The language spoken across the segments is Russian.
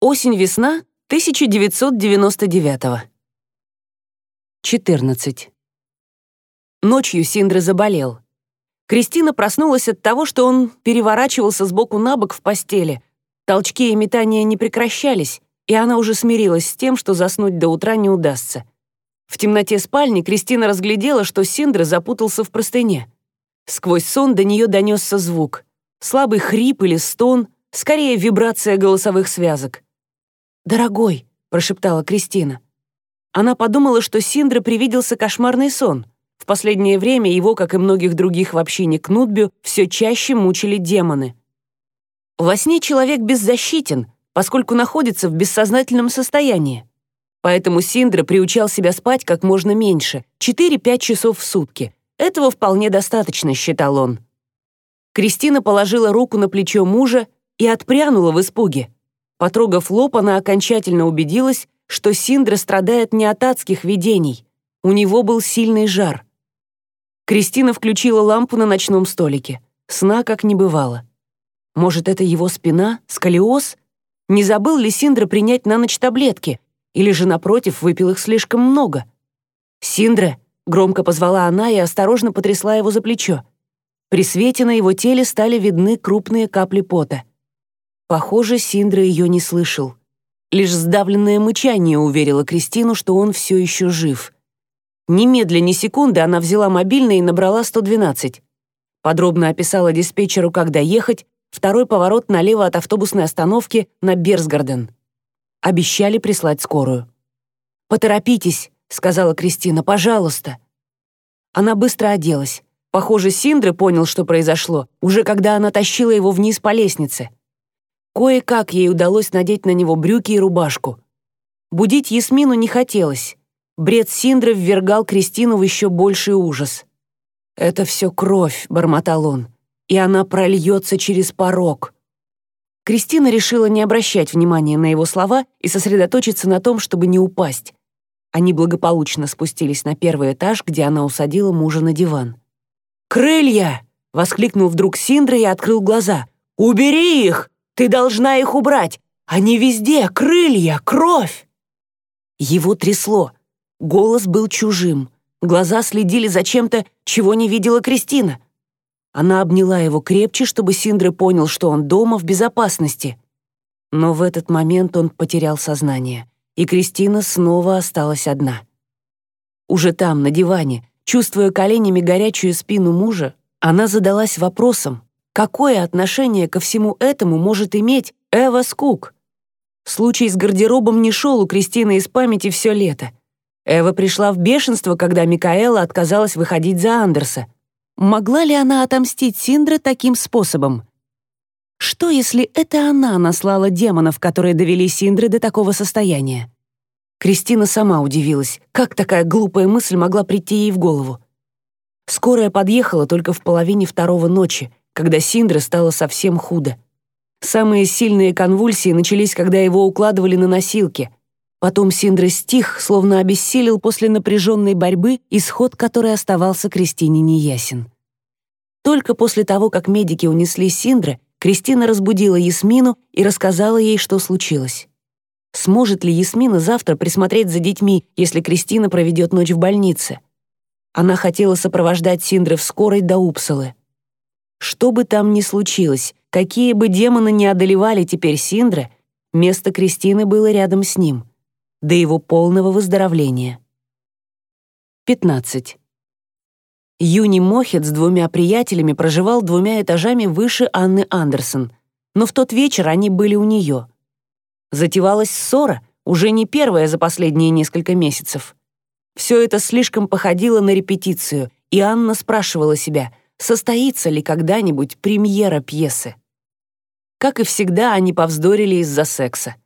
Осень-весна 1999 14. Ночью Синдра заболел. Кристина проснулась от того, что он переворачивался с боку на бок в постели. Толчки и метания не прекращались, и она уже смирилась с тем, что заснуть до утра не удастся. В темноте спальни Кристина разглядела, что Синдра запутался в простыне. Сквозь сон до нее донесся звук. Слабый хрип или стон, скорее вибрация голосовых связок. «Дорогой», — прошептала Кристина. Она подумала, что Синдра привиделся кошмарный сон. В последнее время его, как и многих других в общине Кнутбю, все чаще мучили демоны. Во сне человек беззащитен, поскольку находится в бессознательном состоянии. Поэтому Синдра приучал себя спать как можно меньше, 4-5 часов в сутки. Этого вполне достаточно, считал он. Кристина положила руку на плечо мужа и отпрянула в испуге. Потрогав лоб, она окончательно убедилась, что Синдра страдает не от адских видений. У него был сильный жар. Кристина включила лампу на ночном столике. Сна как не бывало. Может, это его спина, сколиоз? Не забыл ли Синдра принять на ночь таблетки? Или же, напротив, выпил их слишком много? «Синдра!» — громко позвала она и осторожно потрясла его за плечо. При свете на его теле стали видны крупные капли пота. Похоже, Синдра ее не слышал. Лишь сдавленное мычание уверило Кристину, что он все еще жив. Немедля ни секунды она взяла мобильный и набрала 112. Подробно описала диспетчеру, как доехать, второй поворот налево от автобусной остановки на Берсгарден. Обещали прислать скорую. «Поторопитесь», — сказала Кристина, — «пожалуйста». Она быстро оделась. Похоже, Синдра понял, что произошло, уже когда она тащила его вниз по лестнице. Кое-как ей удалось надеть на него брюки и рубашку. Будить Ясмину не хотелось. Бред Синдры ввергал Кристину в еще больший ужас. «Это все кровь», — бормотал он, — «и она прольется через порог». Кристина решила не обращать внимания на его слова и сосредоточиться на том, чтобы не упасть. Они благополучно спустились на первый этаж, где она усадила мужа на диван. «Крылья!» — воскликнул вдруг Синдра и открыл глаза. «Убери их! Ты должна их убрать! Они везде! Крылья! Кровь!» Его трясло. Голос был чужим. Глаза следили за чем-то, чего не видела Кристина. Она обняла его крепче, чтобы Синдре понял, что он дома в безопасности. Но в этот момент он потерял сознание, и Кристина снова осталась одна. Уже там, на диване, чувствуя коленями горячую спину мужа, она задалась вопросом, какое отношение ко всему этому может иметь Эва Скук? Случай с гардеробом не шел у Кристины из памяти все лето. Эва пришла в бешенство, когда Микаэла отказалась выходить за Андерса — Могла ли она отомстить Синдре таким способом? Что, если это она наслала демонов, которые довели Синдры до такого состояния? Кристина сама удивилась, как такая глупая мысль могла прийти ей в голову. Скорая подъехала только в половине второго ночи, когда Синдре стало совсем худо. Самые сильные конвульсии начались, когда его укладывали на носилки. Потом Синдра стих, словно обессилел после напряженной борьбы, исход которой оставался Кристине неясен. Только после того, как медики унесли Синдра, Кристина разбудила Ясмину и рассказала ей, что случилось. Сможет ли Ясмина завтра присмотреть за детьми, если Кристина проведет ночь в больнице? Она хотела сопровождать Синдра в скорой до Упсалы. Что бы там ни случилось, какие бы демоны ни одолевали теперь Синдра, место Кристины было рядом с ним — до его полного выздоровления. 15. Юни Мохет с двумя приятелями проживал двумя этажами выше Анны Андерсон, но в тот вечер они были у нее. Затевалась ссора, уже не первая за последние несколько месяцев. Все это слишком походило на репетицию, и Анна спрашивала себя, состоится ли когда-нибудь премьера пьесы. Как и всегда, они повздорили из-за секса.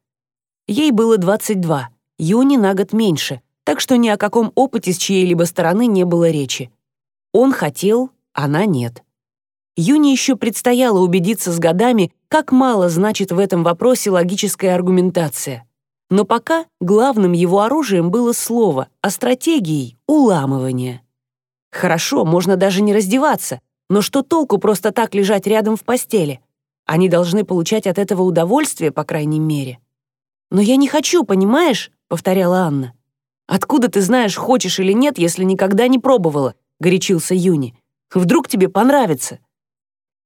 Ей было 22, Юни на год меньше, так что ни о каком опыте с чьей-либо стороны не было речи. Он хотел, она нет. Юни еще предстояло убедиться с годами, как мало значит в этом вопросе логическая аргументация. Но пока главным его оружием было слово, а стратегией — уламывание. Хорошо, можно даже не раздеваться, но что толку просто так лежать рядом в постели? Они должны получать от этого удовольствие, по крайней мере. «Но я не хочу, понимаешь?» — повторяла Анна. «Откуда ты знаешь, хочешь или нет, если никогда не пробовала?» — горячился Юни. «Вдруг тебе понравится?»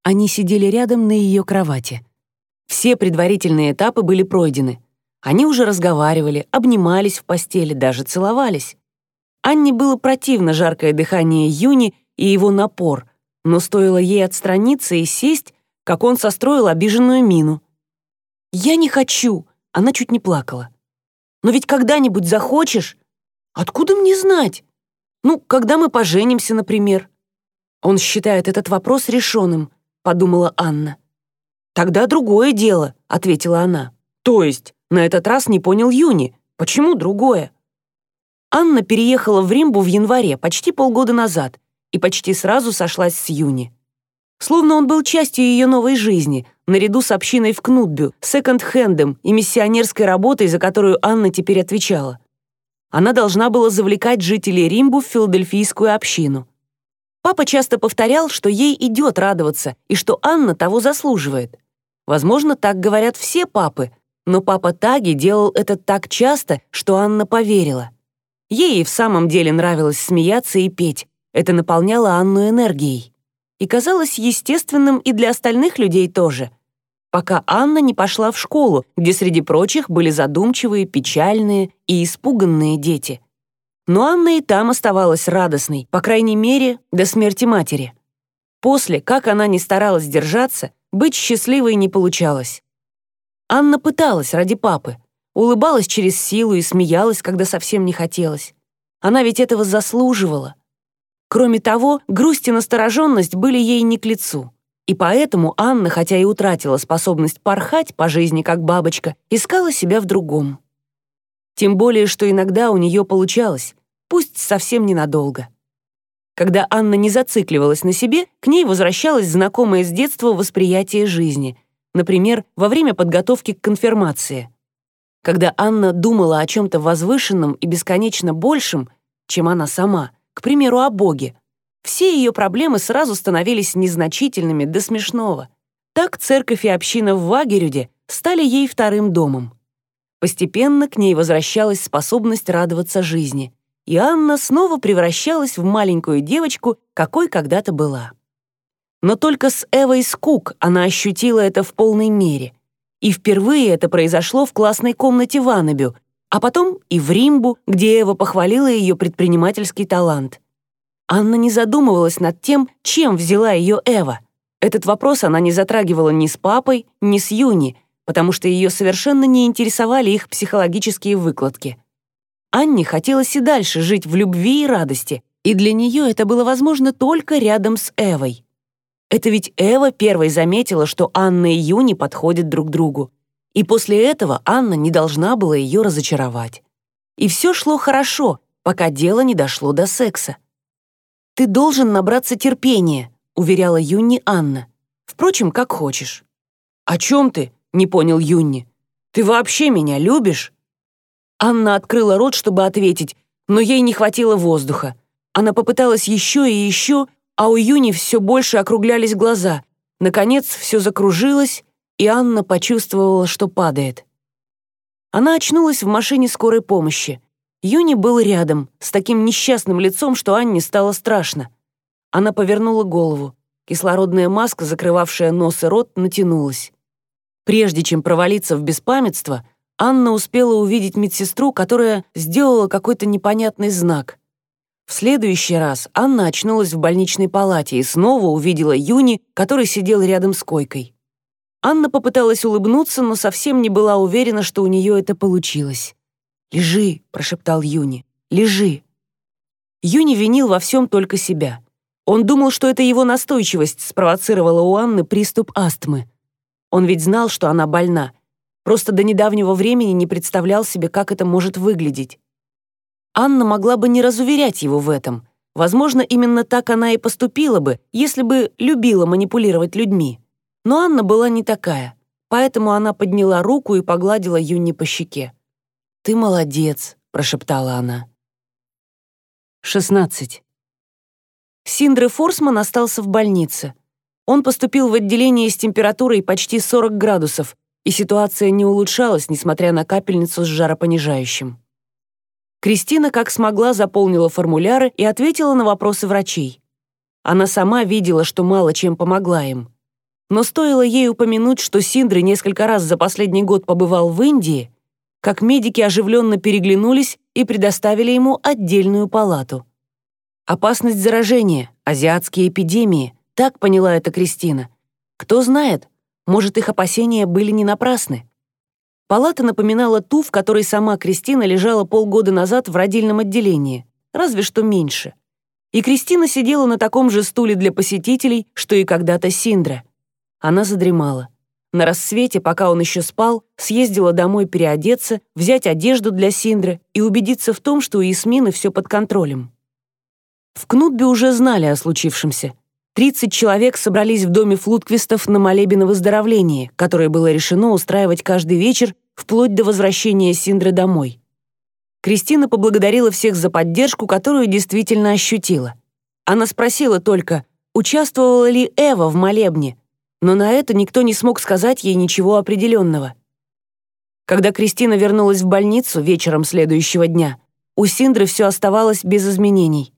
Они сидели рядом на ее кровати. Все предварительные этапы были пройдены. Они уже разговаривали, обнимались в постели, даже целовались. Анне было противно жаркое дыхание Юни и его напор, но стоило ей отстраниться и сесть, как он состроил обиженную мину. «Я не хочу!» — она чуть не плакала. «Но ведь когда-нибудь захочешь? Откуда мне знать? Ну, когда мы поженимся, например?» Он считает этот вопрос решенным, подумала Анна. «Тогда другое дело», — ответила она. «То есть, на этот раз не понял Юни. Почему другое?» Анна переехала в Римбу в январе, почти полгода назад, и почти сразу сошлась с Юни. Словно он был частью ее новой жизни, наряду с общиной в Кнутбю, секонд-хендом и миссионерской работой, за которую Анна теперь отвечала. Она должна была завлекать жителей Римбу в филадельфийскую общину. Папа часто повторял, что ей идет радоваться и что Анна того заслуживает. Возможно, так говорят все папы, но папа Таги делал это так часто, что Анна поверила. Ей и в самом деле нравилось смеяться и петь. Это наполняло Анну энергией. И казалось естественным и для остальных людей тоже. Пока Анна не пошла в школу, где среди прочих были задумчивые, печальные и испуганные дети — но Анна и там оставалась радостной, по крайней мере, до смерти матери. После, как она ни старалась держаться, быть счастливой не получалось. Анна пыталась ради папы, улыбалась через силу и смеялась, когда совсем не хотелось. Она ведь этого заслуживала. Кроме того, грусть и настороженность были ей не к лицу. И поэтому Анна, хотя и утратила способность порхать по жизни как бабочка, искала себя в другом. Тем более, что иногда у нее получалось, пусть совсем ненадолго. Когда Анна не зацикливалась на себе, к ней возвращалось знакомое с детства восприятие жизни, например, во время подготовки к конфирмации. Когда Анна думала о чем-то возвышенном и бесконечно большем, чем она сама, к примеру, о Боге, все ее проблемы сразу становились незначительными до смешного. Так церковь и община в Вагерюде стали ей вторым домом. Постепенно к ней возвращалась способность радоваться жизни, и Анна снова превращалась в маленькую девочку, какой когда-то была. Но только с Эвой Скук она ощутила это в полной мере. И впервые это произошло в классной комнате в Аннабю, а потом и в Римбу, где Эва похвалила ее предпринимательский талант. Анна не задумывалась над тем, чем взяла ее Эва. Этот вопрос она не затрагивала ни с папой, ни с Юни — потому что ее совершенно не интересовали их психологические выкладки. Анне хотелось и дальше жить в любви и радости, и для нее это было возможно только рядом с Эвой. Это ведь Эва первой заметила, что Анна и Юни подходят друг другу. И после этого Анна не должна была ее разочаровать. И все шло хорошо, пока дело не дошло до секса. «Ты должен набраться терпения», — уверяла Юни Анна. «Впрочем, как хочешь». «О чем ты?» не понял Юнни. «Ты вообще меня любишь?» Анна открыла рот, чтобы ответить, но ей не хватило воздуха. Она попыталась еще и еще, а у Юни все больше округлялись глаза. Наконец, все закружилось, и Анна почувствовала, что падает. Она очнулась в машине скорой помощи. Юни был рядом, с таким несчастным лицом, что Анне стало страшно. Она повернула голову. Кислородная маска, закрывавшая нос и рот, натянулась. Прежде чем провалиться в беспамятство, Анна успела увидеть медсестру, которая сделала какой-то непонятный знак. В следующий раз Анна очнулась в больничной палате и снова увидела Юни, который сидел рядом с койкой. Анна попыталась улыбнуться, но совсем не была уверена, что у нее это получилось. «Лежи», — прошептал Юни, — «лежи». Юни винил во всем только себя. Он думал, что это его настойчивость спровоцировала у Анны приступ астмы. Он ведь знал, что она больна, просто до недавнего времени не представлял себе, как это может выглядеть. Анна могла бы не разуверять его в этом. Возможно, именно так она и поступила бы, если бы любила манипулировать людьми. Но Анна была не такая, поэтому она подняла руку и погладила Юнни по щеке. «Ты молодец», — прошептала она. 16. Синдре Форсман остался в больнице. Он поступил в отделение с температурой почти 40 градусов, и ситуация не улучшалась, несмотря на капельницу с жаропонижающим. Кристина как смогла заполнила формуляры и ответила на вопросы врачей. Она сама видела, что мало чем помогла им. Но стоило ей упомянуть, что Синдри несколько раз за последний год побывал в Индии, как медики оживленно переглянулись и предоставили ему отдельную палату. Опасность заражения, азиатские эпидемии, так поняла это Кристина. Кто знает, может, их опасения были не напрасны. Палата напоминала ту, в которой сама Кристина лежала полгода назад в родильном отделении, разве что меньше. И Кристина сидела на таком же стуле для посетителей, что и когда-то Синдра. Она задремала. На рассвете, пока он еще спал, съездила домой переодеться, взять одежду для Синдры и убедиться в том, что у Ясмины все под контролем. В Кнутбе уже знали о случившемся. 30 человек собрались в доме Флутквистов на молебен о выздоровлении, которое было решено устраивать каждый вечер вплоть до возвращения Синдры домой. Кристина поблагодарила всех за поддержку, которую действительно ощутила. Она спросила только, участвовала ли Эва в молебне, но на это никто не смог сказать ей ничего определенного. Когда Кристина вернулась в больницу вечером следующего дня, у Синдры все оставалось без изменений.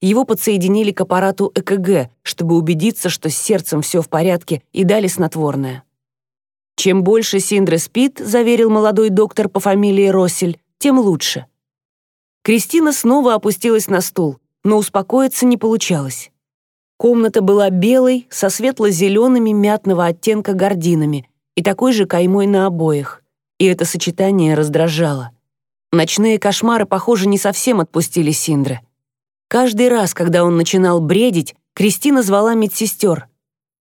Его подсоединили к аппарату ЭКГ, чтобы убедиться, что с сердцем все в порядке, и дали снотворное. Чем больше Синдра спит, заверил молодой доктор по фамилии Россель, тем лучше. Кристина снова опустилась на стул, но успокоиться не получалось. Комната была белой, со светло-зелеными мятного оттенка гардинами и такой же каймой на обоях. И это сочетание раздражало. Ночные кошмары, похоже, не совсем отпустили Синдра. Каждый раз, когда он начинал бредить, Кристина звала медсестер.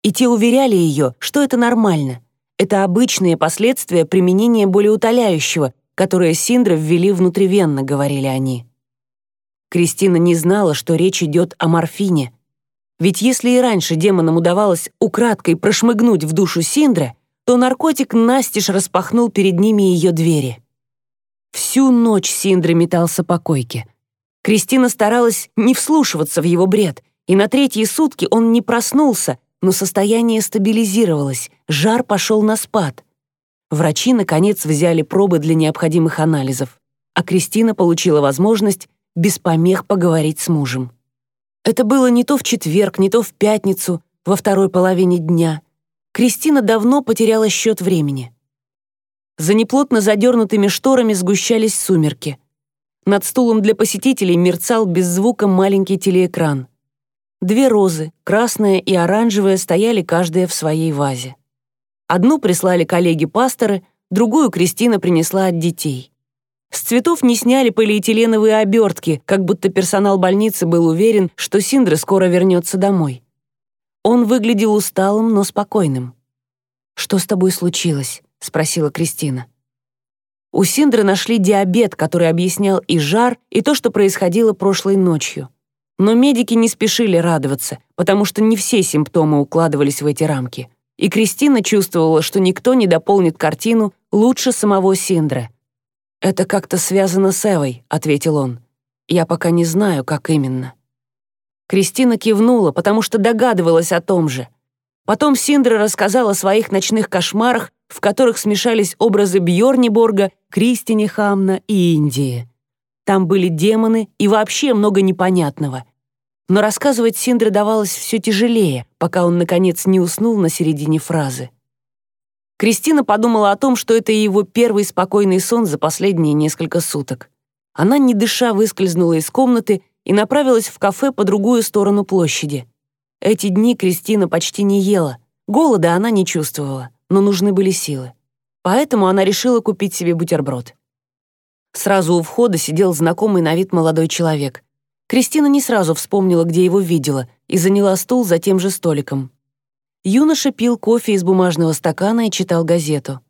И те уверяли ее, что это нормально. Это обычные последствия применения болеутоляющего, которое Синдра ввели внутривенно, говорили они. Кристина не знала, что речь идет о морфине. Ведь если и раньше демонам удавалось украдкой прошмыгнуть в душу Синдра, то наркотик настежь распахнул перед ними ее двери. Всю ночь Синдра метался по койке — Кристина старалась не вслушиваться в его бред, и на третьи сутки он не проснулся, но состояние стабилизировалось, жар пошел на спад. Врачи, наконец, взяли пробы для необходимых анализов, а Кристина получила возможность без помех поговорить с мужем. Это было не то в четверг, не то в пятницу, во второй половине дня. Кристина давно потеряла счет времени. За неплотно задернутыми шторами сгущались сумерки — над стулом для посетителей мерцал без звука маленький телеэкран. Две розы, красная и оранжевая, стояли каждая в своей вазе. Одну прислали коллеги-пасторы, другую Кристина принесла от детей. С цветов не сняли полиэтиленовые обертки, как будто персонал больницы был уверен, что Синдра скоро вернется домой. Он выглядел усталым, но спокойным. «Что с тобой случилось?» — спросила Кристина. У Синдры нашли диабет, который объяснял и жар, и то, что происходило прошлой ночью. Но медики не спешили радоваться, потому что не все симптомы укладывались в эти рамки. И Кристина чувствовала, что никто не дополнит картину лучше самого Синдра. «Это как-то связано с Эвой», — ответил он. «Я пока не знаю, как именно». Кристина кивнула, потому что догадывалась о том же. Потом Синдра рассказала о своих ночных кошмарах в которых смешались образы Бьорниборга, Кристини Хамна и Индии. Там были демоны и вообще много непонятного. Но рассказывать Синдре давалось все тяжелее, пока он, наконец, не уснул на середине фразы. Кристина подумала о том, что это его первый спокойный сон за последние несколько суток. Она, не дыша, выскользнула из комнаты и направилась в кафе по другую сторону площади. Эти дни Кристина почти не ела, голода она не чувствовала но нужны были силы. Поэтому она решила купить себе бутерброд. Сразу у входа сидел знакомый на вид молодой человек. Кристина не сразу вспомнила, где его видела, и заняла стул за тем же столиком. Юноша пил кофе из бумажного стакана и читал газету.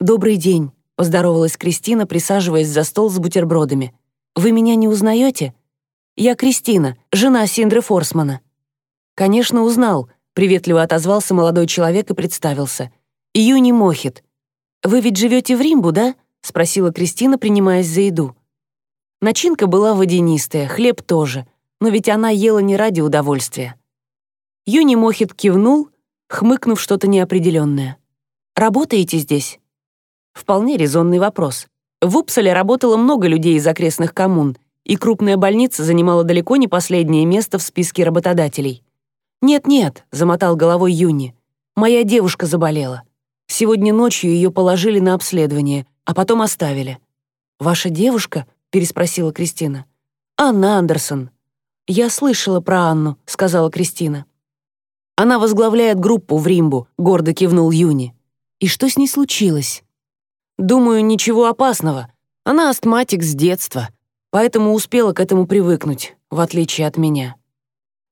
«Добрый день», — поздоровалась Кристина, присаживаясь за стол с бутербродами. «Вы меня не узнаете? Я Кристина, жена Синдры Форсмана». «Конечно, узнал», Приветливо отозвался молодой человек и представился. «Юни Мохит. Вы ведь живете в Римбу, да?» — спросила Кристина, принимаясь за еду. Начинка была водянистая, хлеб тоже, но ведь она ела не ради удовольствия. Юни Мохит кивнул, хмыкнув что-то неопределенное. Работаете здесь?» Вполне резонный вопрос. В Упсале работало много людей из окрестных коммун, и крупная больница занимала далеко не последнее место в списке работодателей. «Нет-нет», — замотал головой Юни, — «моя девушка заболела. Сегодня ночью ее положили на обследование, а потом оставили». «Ваша девушка?» — переспросила Кристина. «Анна Андерсон». «Я слышала про Анну», — сказала Кристина. «Она возглавляет группу в Римбу», — гордо кивнул Юни. «И что с ней случилось?» «Думаю, ничего опасного. Она астматик с детства, поэтому успела к этому привыкнуть, в отличие от меня».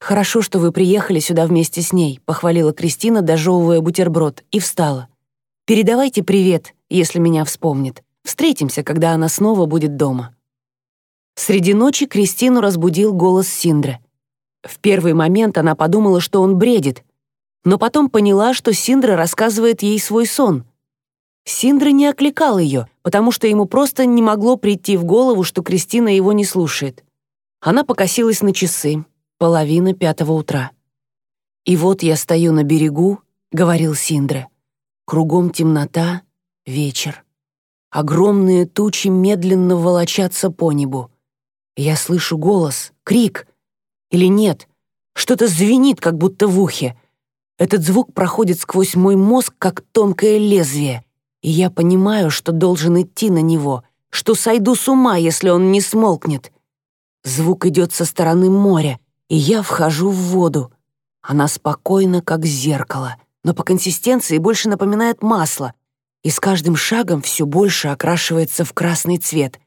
«Хорошо, что вы приехали сюда вместе с ней», — похвалила Кристина, дожевывая бутерброд, и встала. «Передавайте привет, если меня вспомнит. Встретимся, когда она снова будет дома». Среди ночи Кристину разбудил голос Синдры. В первый момент она подумала, что он бредит, но потом поняла, что Синдра рассказывает ей свой сон. Синдра не окликал ее, потому что ему просто не могло прийти в голову, что Кристина его не слушает. Она покосилась на часы, половина пятого утра. «И вот я стою на берегу», — говорил Синдра. «Кругом темнота, вечер. Огромные тучи медленно волочатся по небу. Я слышу голос, крик. Или нет, что-то звенит, как будто в ухе. Этот звук проходит сквозь мой мозг, как тонкое лезвие, и я понимаю, что должен идти на него, что сойду с ума, если он не смолкнет. Звук идет со стороны моря, и я вхожу в воду. Она спокойна, как зеркало, но по консистенции больше напоминает масло, и с каждым шагом все больше окрашивается в красный цвет.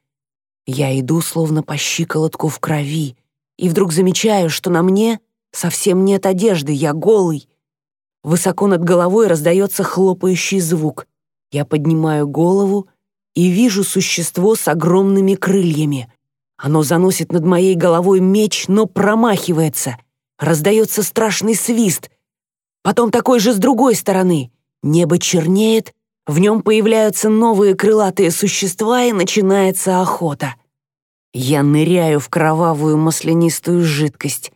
Я иду словно по щиколотку в крови, и вдруг замечаю, что на мне совсем нет одежды, я голый. Высоко над головой раздается хлопающий звук. Я поднимаю голову и вижу существо с огромными крыльями. Оно заносит над моей головой меч, но промахивается. Раздается страшный свист. Потом такой же с другой стороны. Небо чернеет, в нем появляются новые крылатые существа, и начинается охота. Я ныряю в кровавую маслянистую жидкость.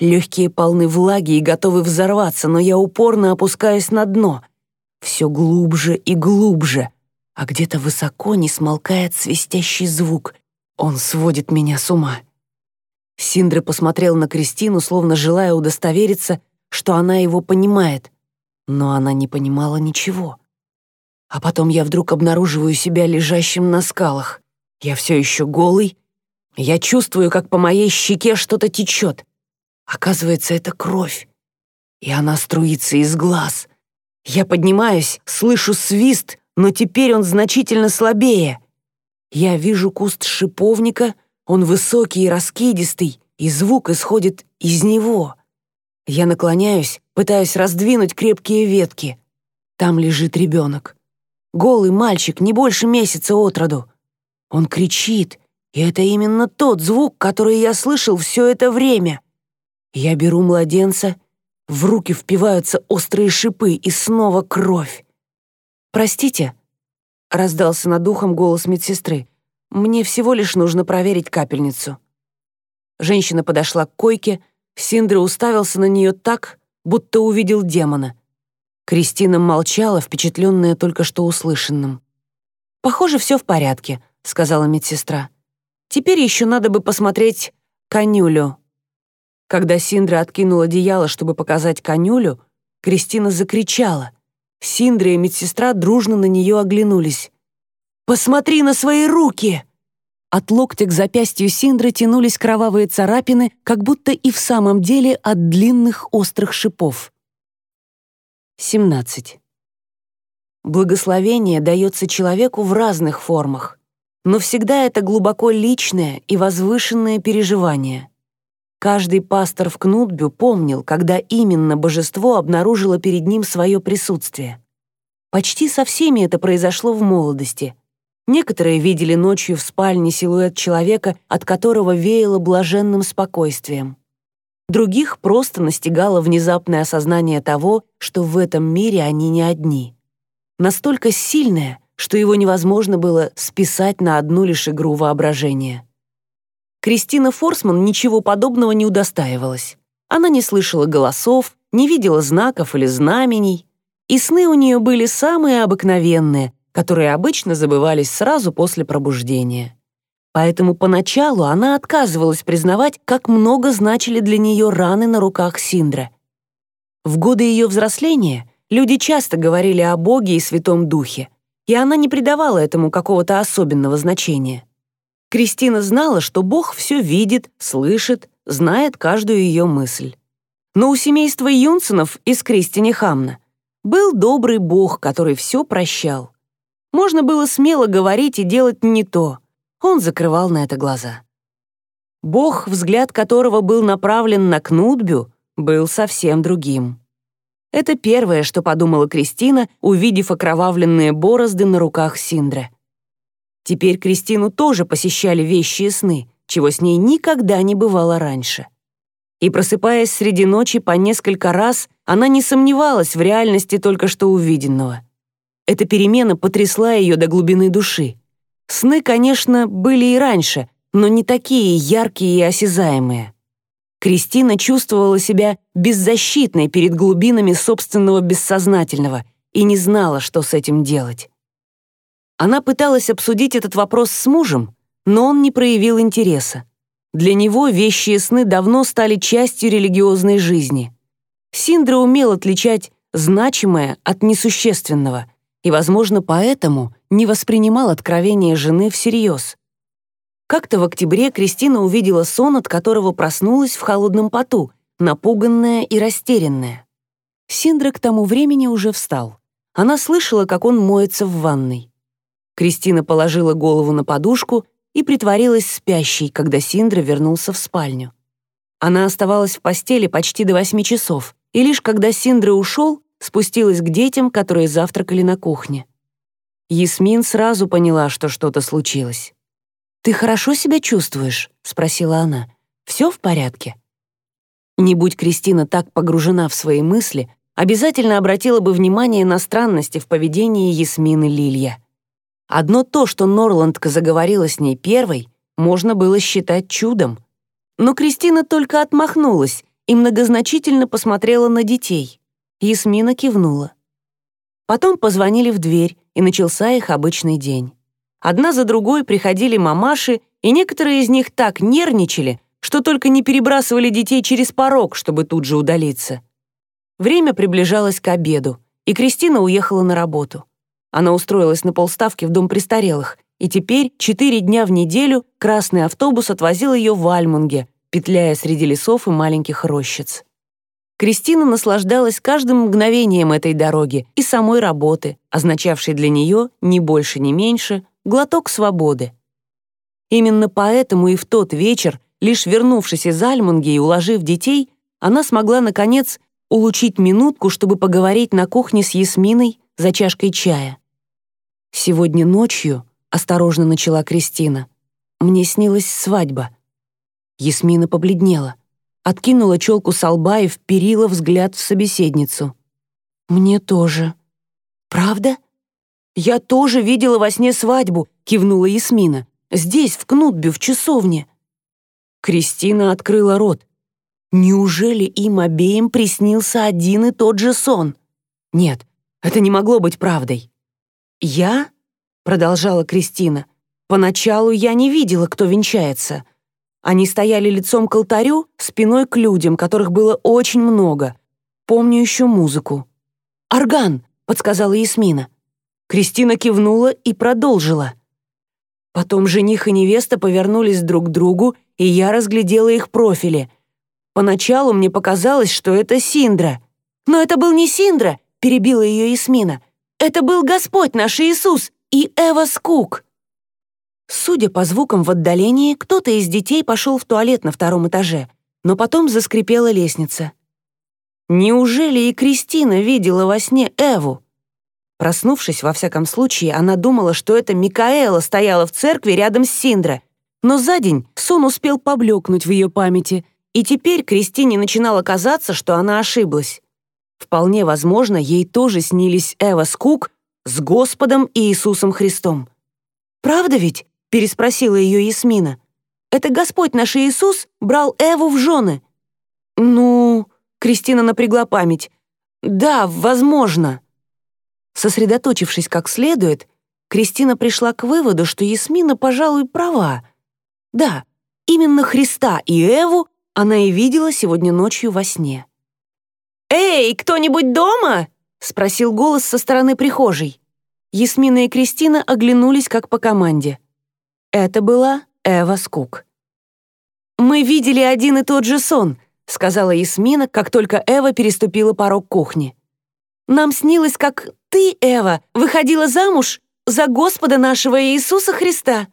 Легкие полны влаги и готовы взорваться, но я упорно опускаюсь на дно. Все глубже и глубже, а где-то высоко не смолкает свистящий звук. Он сводит меня с ума. Синдра посмотрел на Кристину, словно желая удостовериться, что она его понимает, но она не понимала ничего. А потом я вдруг обнаруживаю себя лежащим на скалах. Я все еще голый. Я чувствую, как по моей щеке что-то течет. Оказывается, это кровь. И она струится из глаз. Я поднимаюсь, слышу свист, но теперь он значительно слабее. Я вижу куст шиповника, он высокий и раскидистый, и звук исходит из него. Я наклоняюсь, пытаюсь раздвинуть крепкие ветки. Там лежит ребенок. Голый мальчик, не больше месяца от роду. Он кричит, и это именно тот звук, который я слышал все это время. Я беру младенца, в руки впиваются острые шипы, и снова кровь. «Простите», — раздался над ухом голос медсестры, «мне всего лишь нужно проверить капельницу». Женщина подошла к койке, Синдра уставился на нее так, будто увидел демона. Кристина молчала, впечатленная только что услышанным. «Похоже, все в порядке», — сказала медсестра. «Теперь еще надо бы посмотреть конюлю». Когда Синдра откинула одеяло, чтобы показать конюлю, Кристина закричала. Синдра и медсестра дружно на нее оглянулись. «Посмотри на свои руки!» От локтя к запястью Синдры тянулись кровавые царапины, как будто и в самом деле от длинных острых шипов. 17. Благословение дается человеку в разных формах, но всегда это глубоко личное и возвышенное переживание. Каждый пастор в Кнутбю помнил, когда именно божество обнаружило перед ним свое присутствие. Почти со всеми это произошло в молодости. Некоторые видели ночью в спальне силуэт человека, от которого веяло блаженным спокойствием. Других просто настигало внезапное осознание того, что в этом мире они не одни. Настолько сильное, что его невозможно было списать на одну лишь игру воображения. Кристина Форсман ничего подобного не удостаивалась. Она не слышала голосов, не видела знаков или знамений. и сны у нее были самые обыкновенные, которые обычно забывались сразу после пробуждения. Поэтому поначалу она отказывалась признавать, как много значили для нее раны на руках Синдра. В годы ее взросления люди часто говорили о Боге и Святом Духе, и она не придавала этому какого-то особенного значения. Кристина знала, что Бог все видит, слышит, знает каждую ее мысль. Но у семейства Юнсонов из Кристини Хамна был добрый Бог, который все прощал. Можно было смело говорить и делать не то — он закрывал на это глаза. Бог, взгляд которого был направлен на Кнутбю, был совсем другим. Это первое, что подумала Кристина, увидев окровавленные борозды на руках Синдра. Теперь Кристину тоже посещали вещи сны, чего с ней никогда не бывало раньше. И просыпаясь среди ночи по несколько раз, она не сомневалась в реальности только что увиденного. Эта перемена потрясла ее до глубины души. Сны, конечно, были и раньше, но не такие яркие и осязаемые. Кристина чувствовала себя беззащитной перед глубинами собственного бессознательного и не знала, что с этим делать. Она пыталась обсудить этот вопрос с мужем, но он не проявил интереса. Для него вещи и сны давно стали частью религиозной жизни. Синдра умел отличать значимое от несущественного — и, возможно, поэтому не воспринимал откровение жены всерьез. Как-то в октябре Кристина увидела сон, от которого проснулась в холодном поту, напуганная и растерянная. Синдра к тому времени уже встал. Она слышала, как он моется в ванной. Кристина положила голову на подушку и притворилась спящей, когда Синдра вернулся в спальню. Она оставалась в постели почти до восьми часов, и лишь когда Синдра ушел, спустилась к детям, которые завтракали на кухне. Ясмин сразу поняла, что что-то случилось. «Ты хорошо себя чувствуешь?» — спросила она. «Все в порядке?» Не будь Кристина так погружена в свои мысли, обязательно обратила бы внимание на странности в поведении Ясмины Лилья. Одно то, что Норландка заговорила с ней первой, можно было считать чудом. Но Кристина только отмахнулась и многозначительно посмотрела на детей. Ясмина кивнула. Потом позвонили в дверь, и начался их обычный день. Одна за другой приходили мамаши, и некоторые из них так нервничали, что только не перебрасывали детей через порог, чтобы тут же удалиться. Время приближалось к обеду, и Кристина уехала на работу. Она устроилась на полставки в дом престарелых, и теперь четыре дня в неделю красный автобус отвозил ее в Альмунге, петляя среди лесов и маленьких рощиц. Кристина наслаждалась каждым мгновением этой дороги и самой работы, означавшей для нее ни больше, ни меньше глоток свободы. Именно поэтому и в тот вечер, лишь вернувшись из Альмунги и уложив детей, она смогла, наконец, улучить минутку, чтобы поговорить на кухне с Ясминой за чашкой чая. «Сегодня ночью», — осторожно начала Кристина, — «мне снилась свадьба». Ясмина побледнела откинула челку со лба и вперила взгляд в собеседницу. «Мне тоже». «Правда?» «Я тоже видела во сне свадьбу», — кивнула Ясмина. «Здесь, в Кнутбе, в часовне». Кристина открыла рот. Неужели им обеим приснился один и тот же сон? Нет, это не могло быть правдой. «Я?» — продолжала Кристина. «Поначалу я не видела, кто венчается. Они стояли лицом к алтарю, спиной к людям, которых было очень много. Помню еще музыку. «Орган!» — подсказала Ясмина. Кристина кивнула и продолжила. Потом жених и невеста повернулись друг к другу, и я разглядела их профили. Поначалу мне показалось, что это Синдра. «Но это был не Синдра!» — перебила ее Ясмина. «Это был Господь наш Иисус и Эва Скук!» Судя по звукам в отдалении, кто-то из детей пошел в туалет на втором этаже, но потом заскрипела лестница. Неужели и Кристина видела во сне Эву? Проснувшись, во всяком случае, она думала, что это Микаэла стояла в церкви рядом с Синдра, но за день сон успел поблекнуть в ее памяти, и теперь Кристине начинало казаться, что она ошиблась. Вполне возможно, ей тоже снились Эва Скук с Господом и Иисусом Христом. Правда ведь? Переспросила ее Ясмина. «Это Господь наш Иисус брал Эву в жены?» «Ну...» — Кристина напрягла память. «Да, возможно». Сосредоточившись как следует, Кристина пришла к выводу, что Ясмина, пожалуй, права. Да, именно Христа и Эву она и видела сегодня ночью во сне. «Эй, кто-нибудь дома?» — спросил голос со стороны прихожей. Ясмина и Кристина оглянулись как по команде. Это была Эва Скук. «Мы видели один и тот же сон», — сказала Ясмина, как только Эва переступила порог кухни. «Нам снилось, как ты, Эва, выходила замуж за Господа нашего Иисуса Христа».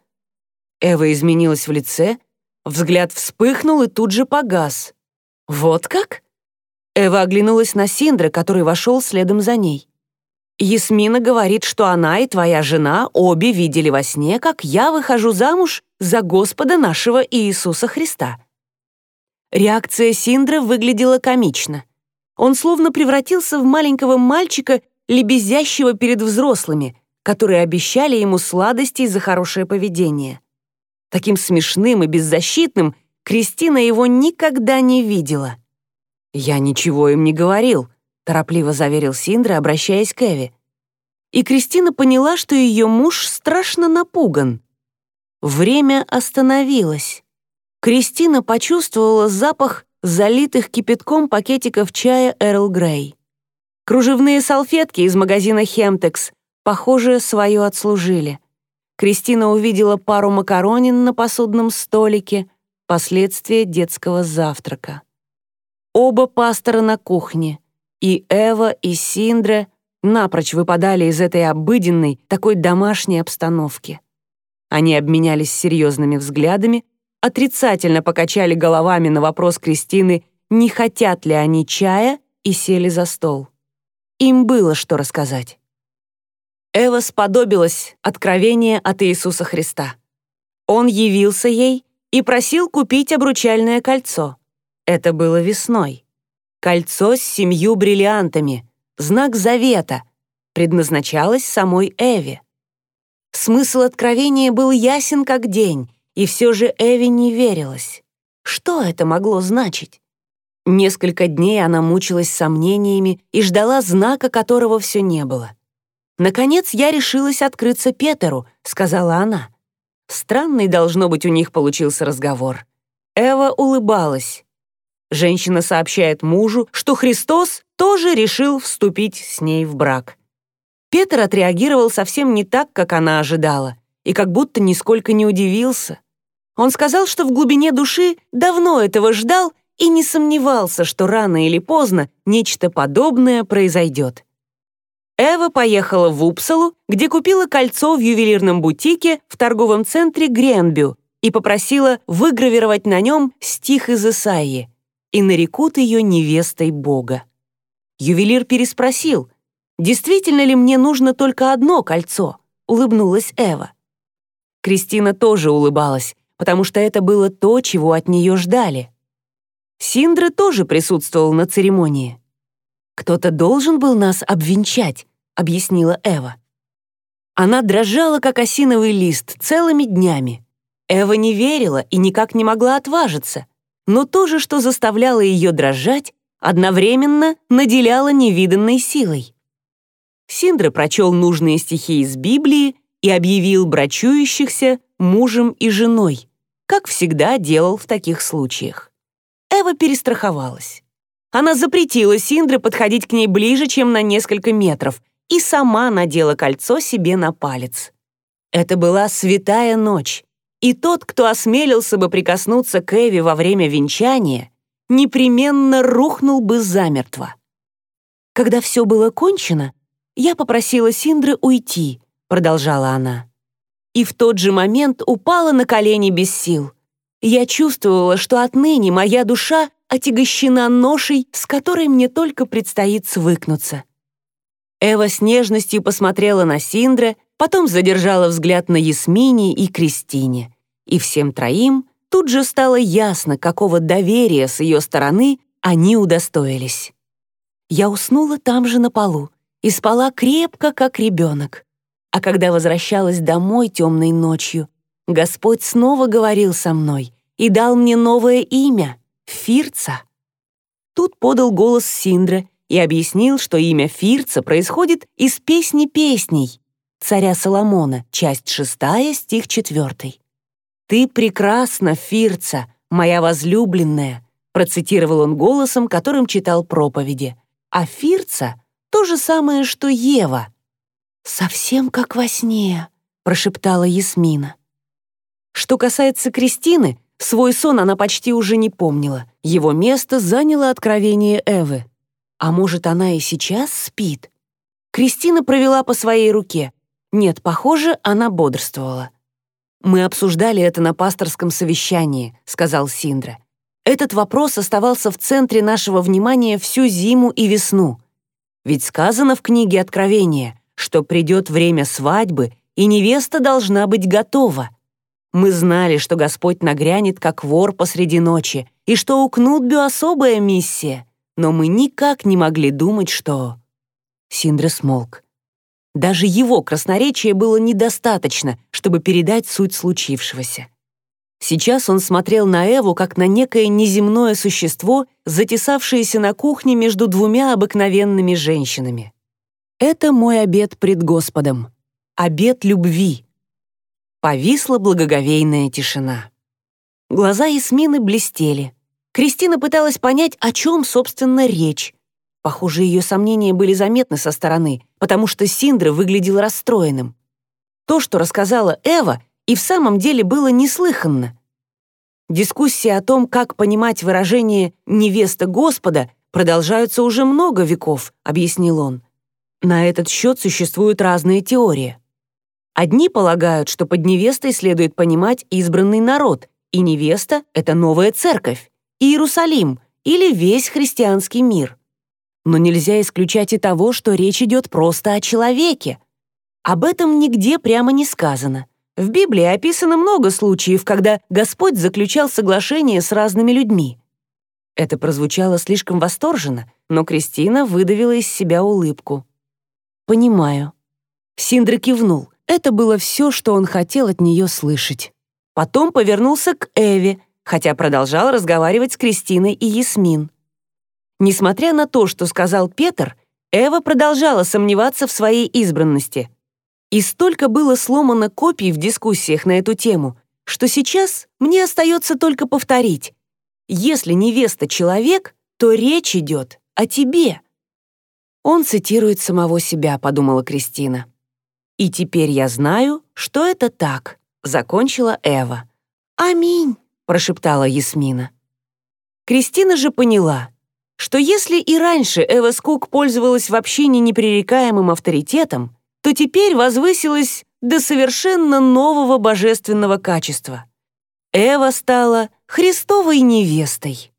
Эва изменилась в лице, взгляд вспыхнул и тут же погас. «Вот как?» Эва оглянулась на Синдра, который вошел следом за ней. «Ясмина говорит, что она и твоя жена обе видели во сне, как я выхожу замуж за Господа нашего Иисуса Христа». Реакция Синдра выглядела комично. Он словно превратился в маленького мальчика, лебезящего перед взрослыми, которые обещали ему сладостей за хорошее поведение. Таким смешным и беззащитным Кристина его никогда не видела. «Я ничего им не говорил», — торопливо заверил Синдра, обращаясь к Эви. И Кристина поняла, что ее муж страшно напуган. Время остановилось. Кристина почувствовала запах залитых кипятком пакетиков чая Эрл Грей. Кружевные салфетки из магазина Хемтекс, похоже, свое отслужили. Кристина увидела пару макаронин на посудном столике, последствия детского завтрака. Оба пастора на кухне, и Эва, и Синдра напрочь выпадали из этой обыденной, такой домашней обстановки. Они обменялись серьезными взглядами, отрицательно покачали головами на вопрос Кристины, не хотят ли они чая, и сели за стол. Им было что рассказать. Эва сподобилась откровение от Иисуса Христа. Он явился ей и просил купить обручальное кольцо. Это было весной. Кольцо с семью бриллиантами, знак завета, предназначалось самой Эве. Смысл откровения был ясен как день, и все же Эви не верилась. Что это могло значить? Несколько дней она мучилась сомнениями и ждала знака, которого все не было. «Наконец я решилась открыться Петеру», — сказала она. Странный, должно быть, у них получился разговор. Эва улыбалась. Женщина сообщает мужу, что Христос тоже решил вступить с ней в брак. Петр отреагировал совсем не так, как она ожидала, и как будто нисколько не удивился. Он сказал, что в глубине души давно этого ждал и не сомневался, что рано или поздно нечто подобное произойдет. Эва поехала в Упсалу, где купила кольцо в ювелирном бутике в торговом центре Гренбю и попросила выгравировать на нем стих из Исаии — и нарекут ее невестой Бога. Ювелир переспросил, «Действительно ли мне нужно только одно кольцо?» — улыбнулась Эва. Кристина тоже улыбалась, потому что это было то, чего от нее ждали. Синдра тоже присутствовал на церемонии. «Кто-то должен был нас обвенчать», — объяснила Эва. Она дрожала, как осиновый лист, целыми днями. Эва не верила и никак не могла отважиться но то же, что заставляло ее дрожать, одновременно наделяло невиданной силой. Синдра прочел нужные стихи из Библии и объявил брачующихся мужем и женой, как всегда делал в таких случаях. Эва перестраховалась. Она запретила Синдре подходить к ней ближе, чем на несколько метров, и сама надела кольцо себе на палец. Это была святая ночь, и тот, кто осмелился бы прикоснуться к Эви во время венчания, непременно рухнул бы замертво. Когда все было кончено, я попросила Синдры уйти, продолжала она. И в тот же момент упала на колени без сил. Я чувствовала, что отныне моя душа отягощена ношей, с которой мне только предстоит свыкнуться. Эва с нежностью посмотрела на Синдра, потом задержала взгляд на Ясмине и Кристине и всем троим тут же стало ясно, какого доверия с ее стороны они удостоились. Я уснула там же на полу и спала крепко, как ребенок. А когда возвращалась домой темной ночью, Господь снова говорил со мной и дал мне новое имя — Фирца. Тут подал голос Синдра, и объяснил, что имя Фирца происходит из «Песни песней» царя Соломона, часть 6, стих 4. «Ты прекрасна, Фирца, моя возлюбленная», процитировал он голосом, которым читал проповеди. А Фирца — то же самое, что Ева. «Совсем как во сне», — прошептала Ясмина. Что касается Кристины, свой сон она почти уже не помнила. Его место заняло откровение Эвы. А может, она и сейчас спит? Кристина провела по своей руке. Нет, похоже, она бодрствовала. «Мы обсуждали это на пасторском совещании», — сказал Синдра. «Этот вопрос оставался в центре нашего внимания всю зиму и весну. Ведь сказано в книге Откровения, что придет время свадьбы, и невеста должна быть готова. Мы знали, что Господь нагрянет, как вор посреди ночи, и что у Кнутбю особая миссия, но мы никак не могли думать, что...» Синдра смолк. Даже его красноречия было недостаточно, чтобы передать суть случившегося. Сейчас он смотрел на Эву как на некое неземное существо, затесавшееся на кухне между двумя обыкновенными женщинами. «Это мой обед пред Господом. Обед любви». Повисла благоговейная тишина. Глаза Ясмины блестели. Кристина пыталась понять, о чем, собственно, речь, Похоже, ее сомнения были заметны со стороны, потому что Синдра выглядел расстроенным. То, что рассказала Эва, и в самом деле было неслыханно. Дискуссии о том, как понимать выражение «невеста Господа» продолжаются уже много веков, объяснил он. На этот счет существуют разные теории. Одни полагают, что под невестой следует понимать избранный народ, и невеста — это новая церковь, Иерусалим или весь христианский мир. Но нельзя исключать и того, что речь идет просто о человеке. Об этом нигде прямо не сказано. В Библии описано много случаев, когда Господь заключал соглашение с разными людьми. Это прозвучало слишком восторженно, но Кристина выдавила из себя улыбку. «Понимаю». Синдра кивнул. Это было все, что он хотел от нее слышать. Потом повернулся к Эве, хотя продолжал разговаривать с Кристиной и Ясмин. Несмотря на то, что сказал Петр, Эва продолжала сомневаться в своей избранности. И столько было сломано копий в дискуссиях на эту тему, что сейчас мне остается только повторить. Если невеста человек, то речь идет о тебе. Он цитирует самого себя, подумала Кристина. И теперь я знаю, что это так, закончила Эва. Аминь, прошептала Ясмина. Кристина же поняла — что если и раньше Эва Скук пользовалась в общении непререкаемым авторитетом, то теперь возвысилась до совершенно нового божественного качества. Эва стала Христовой невестой.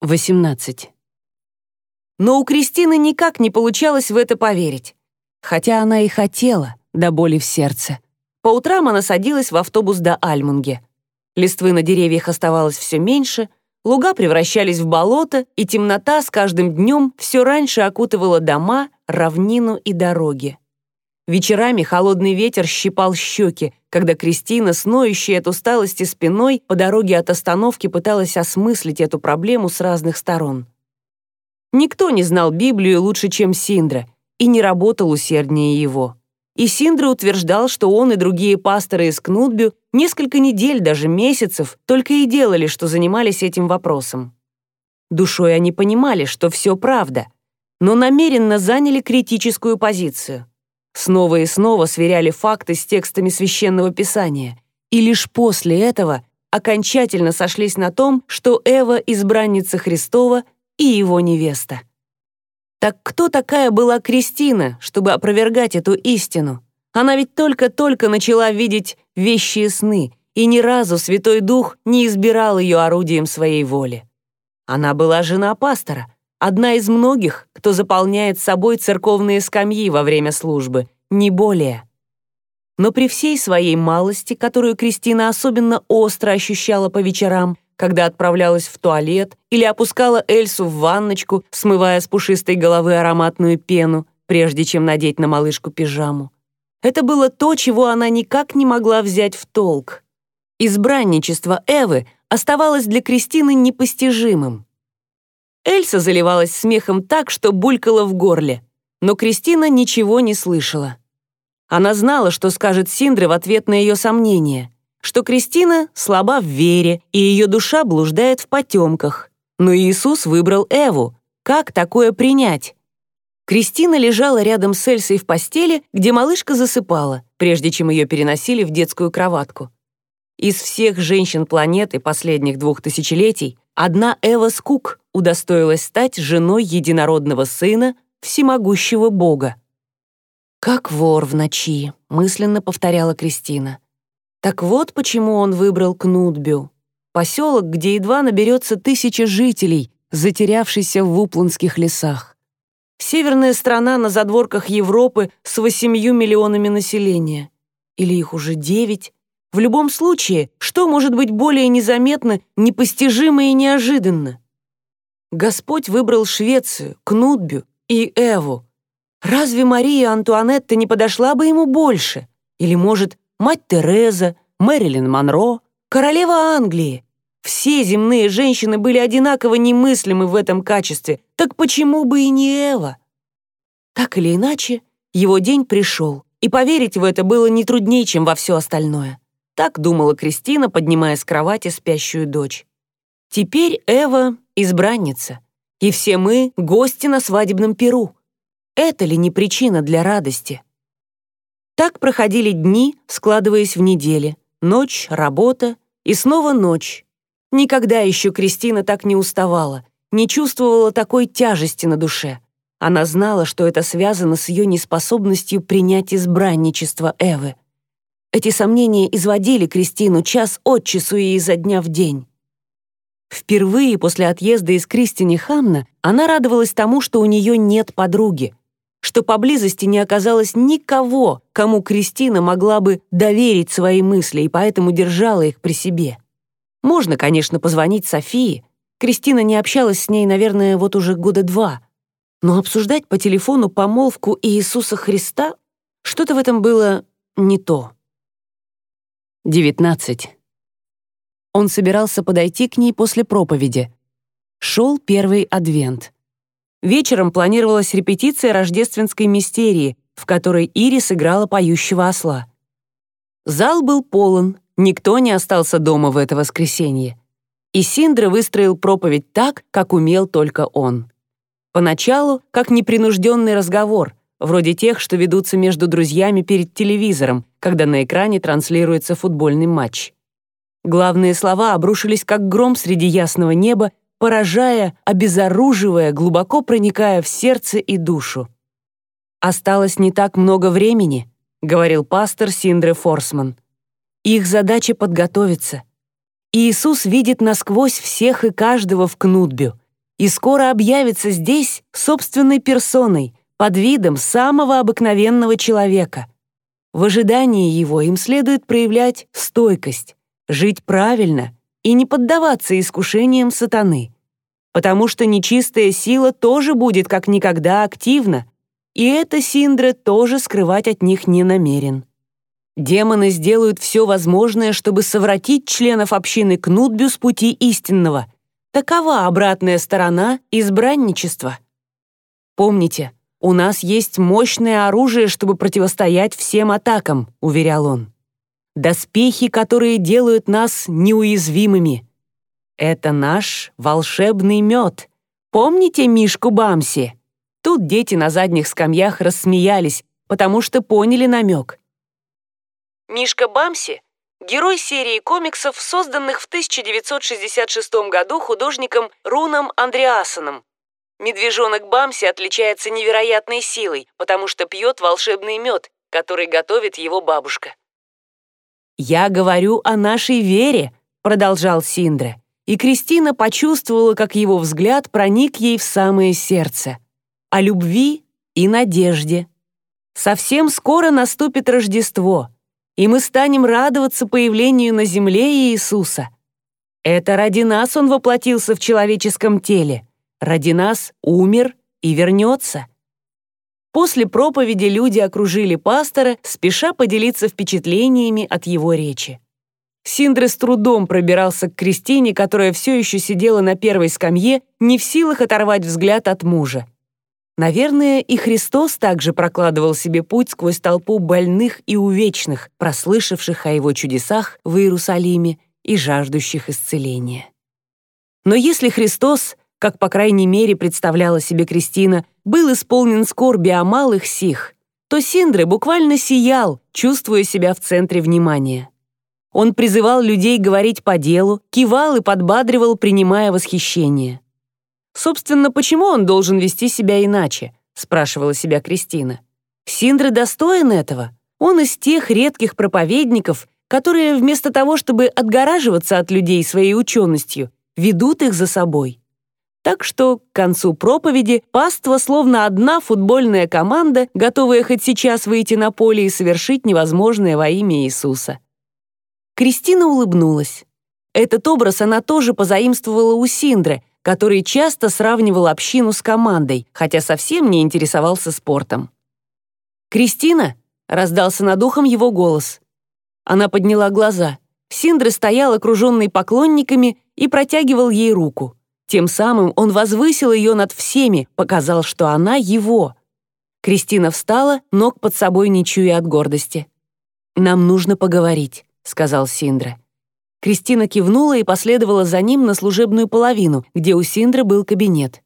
18. Но у Кристины никак не получалось в это поверить, хотя она и хотела, до боли в сердце. По утрам она садилась в автобус до Альмунге. Листвы на деревьях оставалось все меньше — Луга превращались в болото, и темнота с каждым днем все раньше окутывала дома, равнину и дороги. Вечерами холодный ветер щипал щеки, когда Кристина, сноющая от усталости спиной, по дороге от остановки пыталась осмыслить эту проблему с разных сторон. Никто не знал Библию лучше, чем Синдра, и не работал усерднее его. И Синдра утверждал, что он и другие пасторы из Кнутбю несколько недель, даже месяцев, только и делали, что занимались этим вопросом. Душой они понимали, что все правда, но намеренно заняли критическую позицию. Снова и снова сверяли факты с текстами Священного Писания, и лишь после этого окончательно сошлись на том, что Эва — избранница Христова и его невеста. Так кто такая была Кристина, чтобы опровергать эту истину? Она ведь только-только начала видеть вещие сны, и ни разу Святой Дух не избирал ее орудием своей воли. Она была жена пастора, одна из многих, кто заполняет собой церковные скамьи во время службы, не более. Но при всей своей малости, которую Кристина особенно остро ощущала по вечерам, когда отправлялась в туалет или опускала Эльсу в ванночку, смывая с пушистой головы ароматную пену, прежде чем надеть на малышку пижаму. Это было то, чего она никак не могла взять в толк. Избранничество Эвы оставалось для Кристины непостижимым. Эльса заливалась смехом так, что булькала в горле, но Кристина ничего не слышала. Она знала, что скажет Синдре в ответ на ее сомнения, что Кристина слаба в вере, и ее душа блуждает в потемках. Но Иисус выбрал Эву. Как такое принять? Кристина лежала рядом с Эльсой в постели, где малышка засыпала, прежде чем ее переносили в детскую кроватку. Из всех женщин планеты последних двух тысячелетий одна Эва Скук удостоилась стать женой единородного сына всемогущего Бога. «Как вор в ночи», — мысленно повторяла Кристина. Так вот почему он выбрал Кнутбю, поселок, где едва наберется тысяча жителей, затерявшийся в Упландских лесах. Северная страна на задворках Европы с восемью миллионами населения. Или их уже девять. В любом случае, что может быть более незаметно, непостижимо и неожиданно? Господь выбрал Швецию, Кнутбю и Эву. Разве Мария Антуанетта не подошла бы ему больше? Или, может, мать Тереза, Мэрилин Монро, королева Англии? Все земные женщины были одинаково немыслимы в этом качестве, так почему бы и не Эва? Так или иначе, его день пришел, и поверить в это было не труднее, чем во все остальное. Так думала Кристина, поднимая с кровати спящую дочь. Теперь Эва — избранница, и все мы — гости на свадебном перу. Это ли не причина для радости? Так проходили дни, складываясь в недели. Ночь, работа и снова ночь. Никогда еще Кристина так не уставала, не чувствовала такой тяжести на душе. Она знала, что это связано с ее неспособностью принять избранничество Эвы. Эти сомнения изводили Кристину час от часу и изо дня в день. Впервые после отъезда из Кристини Хамна она радовалась тому, что у нее нет подруги, что поблизости не оказалось никого, кому Кристина могла бы доверить свои мысли и поэтому держала их при себе. Можно, конечно, позвонить Софии. Кристина не общалась с ней, наверное, вот уже года два. Но обсуждать по телефону помолвку Иисуса Христа что-то в этом было не то. 19. Он собирался подойти к ней после проповеди. Шел первый адвент. Вечером планировалась репетиция рождественской мистерии, в которой Ирис играла поющего осла. Зал был полон, никто не остался дома в это воскресенье. И Синдра выстроил проповедь так, как умел только он. Поначалу, как непринужденный разговор — вроде тех, что ведутся между друзьями перед телевизором, когда на экране транслируется футбольный матч. Главные слова обрушились как гром среди ясного неба, поражая, обезоруживая, глубоко проникая в сердце и душу. «Осталось не так много времени», — говорил пастор Синдре Форсман. «Их задача подготовиться. Иисус видит насквозь всех и каждого в Кнутбю и скоро объявится здесь собственной персоной — под видом самого обыкновенного человека. В ожидании его им следует проявлять стойкость, жить правильно и не поддаваться искушениям сатаны, потому что нечистая сила тоже будет как никогда активна, и это Синдре тоже скрывать от них не намерен. Демоны сделают все возможное, чтобы совратить членов общины Кнутбю с пути истинного. Такова обратная сторона избранничества. Помните, «У нас есть мощное оружие, чтобы противостоять всем атакам», — уверял он. «Доспехи, которые делают нас неуязвимыми. Это наш волшебный мед. Помните Мишку Бамси?» Тут дети на задних скамьях рассмеялись, потому что поняли намек. Мишка Бамси — герой серии комиксов, созданных в 1966 году художником Руном Андреасоном, Медвежонок Бамси отличается невероятной силой, потому что пьет волшебный мед, который готовит его бабушка. «Я говорю о нашей вере», — продолжал Синдре, и Кристина почувствовала, как его взгляд проник ей в самое сердце. О любви и надежде. Совсем скоро наступит Рождество, и мы станем радоваться появлению на земле Иисуса. Это ради нас Он воплотился в человеческом теле — ради нас умер и вернется. После проповеди люди окружили пастора, спеша поделиться впечатлениями от его речи. Синдре с трудом пробирался к Кристине, которая все еще сидела на первой скамье, не в силах оторвать взгляд от мужа. Наверное, и Христос также прокладывал себе путь сквозь толпу больных и увечных, прослышавших о его чудесах в Иерусалиме и жаждущих исцеления. Но если Христос, как по крайней мере представляла себе Кристина, был исполнен скорби о малых сих, то Синдре буквально сиял, чувствуя себя в центре внимания. Он призывал людей говорить по делу, кивал и подбадривал, принимая восхищение. Собственно, почему он должен вести себя иначе? спрашивала себя Кристина. Синдра достоин этого. Он из тех редких проповедников, которые вместо того, чтобы отгораживаться от людей своей ученостью, ведут их за собой. Так что к концу проповеди паства словно одна футбольная команда, готовая хоть сейчас выйти на поле и совершить невозможное во имя Иисуса. Кристина улыбнулась. Этот образ она тоже позаимствовала у Синдры, который часто сравнивал общину с командой, хотя совсем не интересовался спортом. «Кристина!» — раздался над ухом его голос. Она подняла глаза. Синдра стоял окруженный поклонниками и протягивал ей руку. Тем самым он возвысил ее над всеми, показал, что она его. Кристина встала, ног под собой не чуя от гордости. «Нам нужно поговорить», — сказал Синдра. Кристина кивнула и последовала за ним на служебную половину, где у Синдры был кабинет.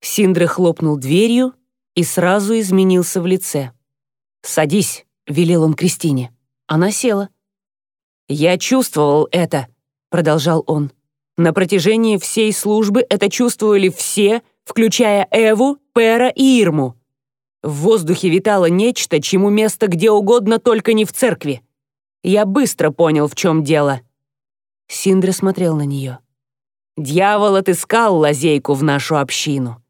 Синдра хлопнул дверью и сразу изменился в лице. «Садись», — велел он Кристине. Она села. «Я чувствовал это», — продолжал он. «На протяжении всей службы это чувствовали все, включая Эву, Пера и Ирму. В воздухе витало нечто, чему место где угодно, только не в церкви. Я быстро понял, в чем дело». Синдра смотрел на нее. «Дьявол отыскал лазейку в нашу общину.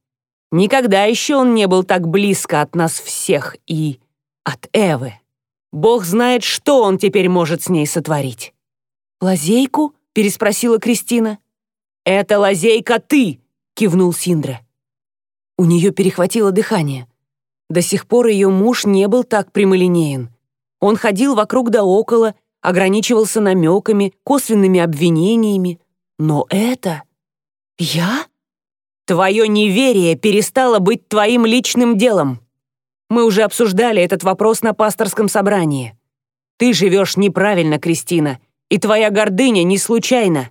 Никогда еще он не был так близко от нас всех и от Эвы. Бог знает, что он теперь может с ней сотворить». «Лазейку?» — переспросила Кристина. «Это лазейка ты!» — кивнул Синдра. У нее перехватило дыхание. До сих пор ее муж не был так прямолинеен. Он ходил вокруг да около, ограничивался намеками, косвенными обвинениями. Но это... Я? Твое неверие перестало быть твоим личным делом. Мы уже обсуждали этот вопрос на пасторском собрании. Ты живешь неправильно, Кристина, и твоя гордыня не случайна.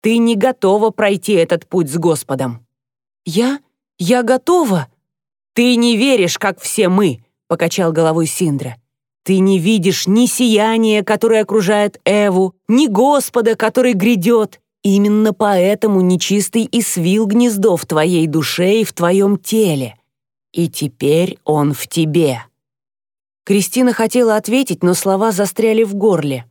Ты не готова пройти этот путь с Господом. Я? Я готова? Ты не веришь, как все мы, покачал головой Синдра. Ты не видишь ни сияния, которое окружает Эву, ни Господа, который грядет. Именно поэтому нечистый и свил гнездо в твоей душе и в твоем теле. И теперь он в тебе». Кристина хотела ответить, но слова застряли в горле.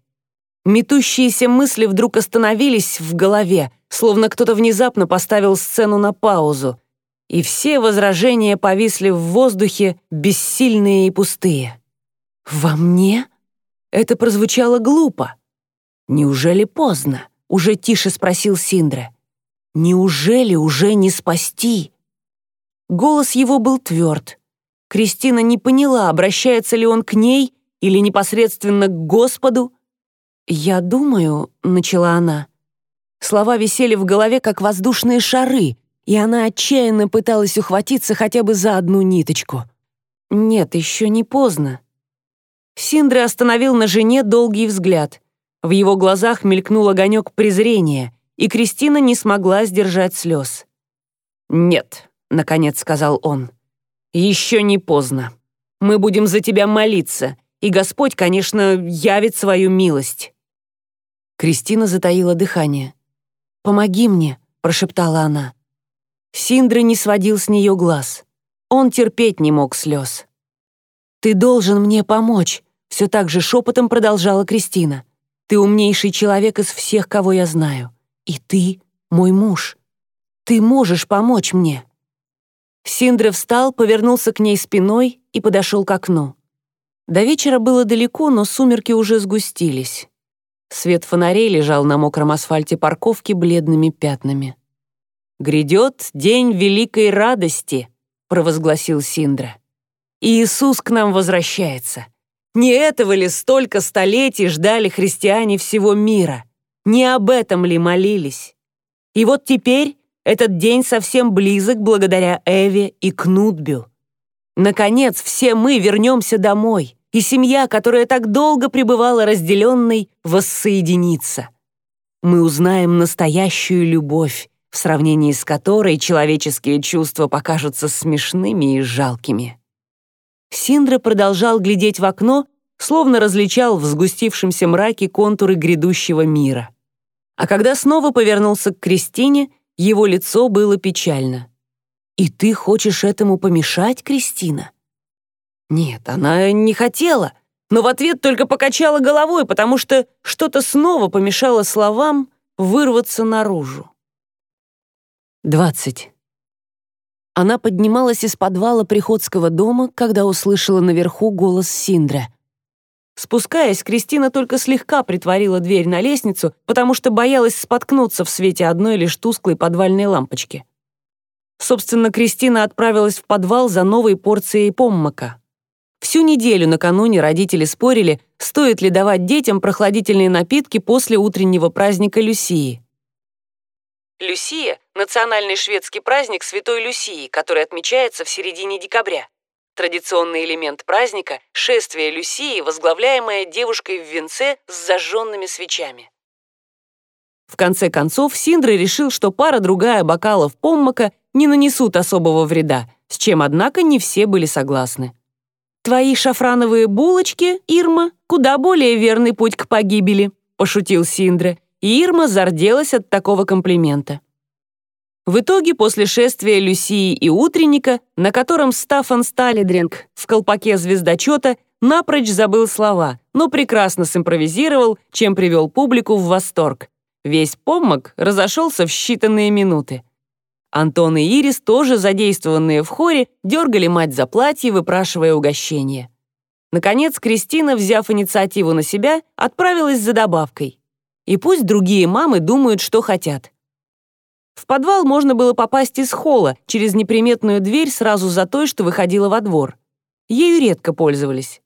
Метущиеся мысли вдруг остановились в голове, словно кто-то внезапно поставил сцену на паузу, и все возражения повисли в воздухе, бессильные и пустые. «Во мне?» Это прозвучало глупо. «Неужели поздно?» — уже тише спросил Синдра. «Неужели уже не спасти?» Голос его был тверд. Кристина не поняла, обращается ли он к ней или непосредственно к Господу. «Я думаю», — начала она. Слова висели в голове, как воздушные шары, и она отчаянно пыталась ухватиться хотя бы за одну ниточку. «Нет, еще не поздно. Синдре остановил на жене долгий взгляд. В его глазах мелькнул огонек презрения, и Кристина не смогла сдержать слез. «Нет», — наконец сказал он, — «еще не поздно. Мы будем за тебя молиться, и Господь, конечно, явит свою милость». Кристина затаила дыхание. «Помоги мне», — прошептала она. Синдра не сводил с нее глаз. Он терпеть не мог слез. «Ты должен мне помочь», все так же шепотом продолжала Кристина. «Ты умнейший человек из всех, кого я знаю. И ты мой муж. Ты можешь помочь мне». Синдра встал, повернулся к ней спиной и подошел к окну. До вечера было далеко, но сумерки уже сгустились. Свет фонарей лежал на мокром асфальте парковки бледными пятнами. «Грядет день великой радости», — провозгласил Синдра. «Иисус к нам возвращается. Не этого ли столько столетий ждали христиане всего мира? Не об этом ли молились? И вот теперь этот день совсем близок благодаря Эве и Кнутбю. Наконец, все мы вернемся домой, и семья, которая так долго пребывала разделенной, воссоединится. Мы узнаем настоящую любовь, в сравнении с которой человеческие чувства покажутся смешными и жалкими. Синдра продолжал глядеть в окно, словно различал в сгустившемся мраке контуры грядущего мира. А когда снова повернулся к Кристине, его лицо было печально. «И ты хочешь этому помешать, Кристина?» Нет, она не хотела, но в ответ только покачала головой, потому что что-то снова помешало словам вырваться наружу. 20. Она поднималась из подвала приходского дома, когда услышала наверху голос Синдра. Спускаясь, Кристина только слегка притворила дверь на лестницу, потому что боялась споткнуться в свете одной лишь тусклой подвальной лампочки. Собственно, Кристина отправилась в подвал за новой порцией поммака. Всю неделю накануне родители спорили, стоит ли давать детям прохладительные напитки после утреннего праздника Люсии. Люсия — национальный шведский праздник Святой Люсии, который отмечается в середине декабря. Традиционный элемент праздника — шествие Люсии, возглавляемое девушкой в венце с зажженными свечами. В конце концов, Синдра решил, что пара-другая бокалов поммака не нанесут особого вреда, с чем, однако, не все были согласны. «Твои шафрановые булочки, Ирма, куда более верный путь к погибели», — пошутил Синдра, и Ирма зарделась от такого комплимента. В итоге, после шествия Люсии и утренника, на котором Стафан Сталидринг в колпаке звездочета напрочь забыл слова, но прекрасно симпровизировал, чем привел публику в восторг. Весь помог разошелся в считанные минуты. Антон и Ирис, тоже задействованные в хоре, дергали мать за платье, выпрашивая угощение. Наконец, Кристина, взяв инициативу на себя, отправилась за добавкой. И пусть другие мамы думают, что хотят. В подвал можно было попасть из холла через неприметную дверь сразу за той, что выходила во двор. Ею редко пользовались.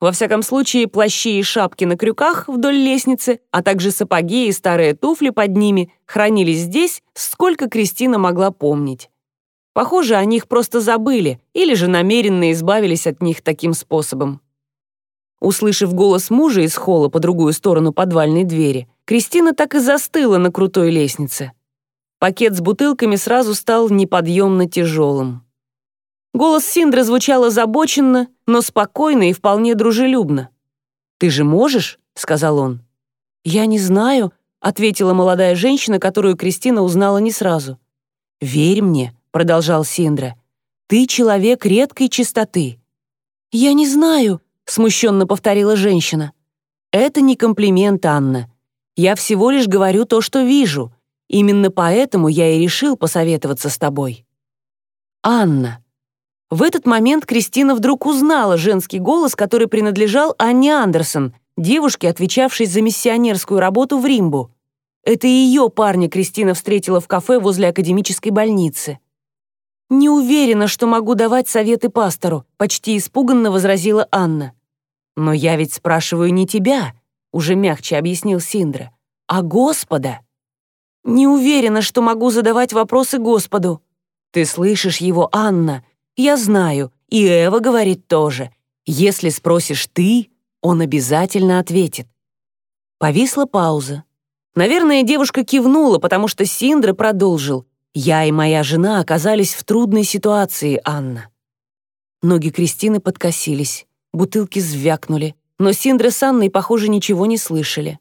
Во всяком случае, плащи и шапки на крюках вдоль лестницы, а также сапоги и старые туфли под ними хранились здесь, сколько Кристина могла помнить. Похоже, о них просто забыли или же намеренно избавились от них таким способом. Услышав голос мужа из холла по другую сторону подвальной двери, Кристина так и застыла на крутой лестнице. Пакет с бутылками сразу стал неподъемно тяжелым. Голос Синдры звучал озабоченно, но спокойно и вполне дружелюбно. «Ты же можешь?» — сказал он. «Я не знаю», — ответила молодая женщина, которую Кристина узнала не сразу. «Верь мне», — продолжал Синдра. «Ты человек редкой чистоты». «Я не знаю», — смущенно повторила женщина. «Это не комплимент, Анна. Я всего лишь говорю то, что вижу. Именно поэтому я и решил посоветоваться с тобой. Анна. В этот момент Кристина вдруг узнала женский голос, который принадлежал Анне Андерсон, девушке, отвечавшей за миссионерскую работу в Римбу. Это ее парня Кристина встретила в кафе возле академической больницы. «Не уверена, что могу давать советы пастору», почти испуганно возразила Анна. «Но я ведь спрашиваю не тебя», уже мягче объяснил Синдра, «а Господа». Не уверена, что могу задавать вопросы Господу. Ты слышишь его, Анна? Я знаю, и Эва говорит тоже. Если спросишь ты, он обязательно ответит. Повисла пауза. Наверное, девушка кивнула, потому что Синдра продолжил. «Я и моя жена оказались в трудной ситуации, Анна». Ноги Кристины подкосились, бутылки звякнули, но Синдра с Анной, похоже, ничего не слышали.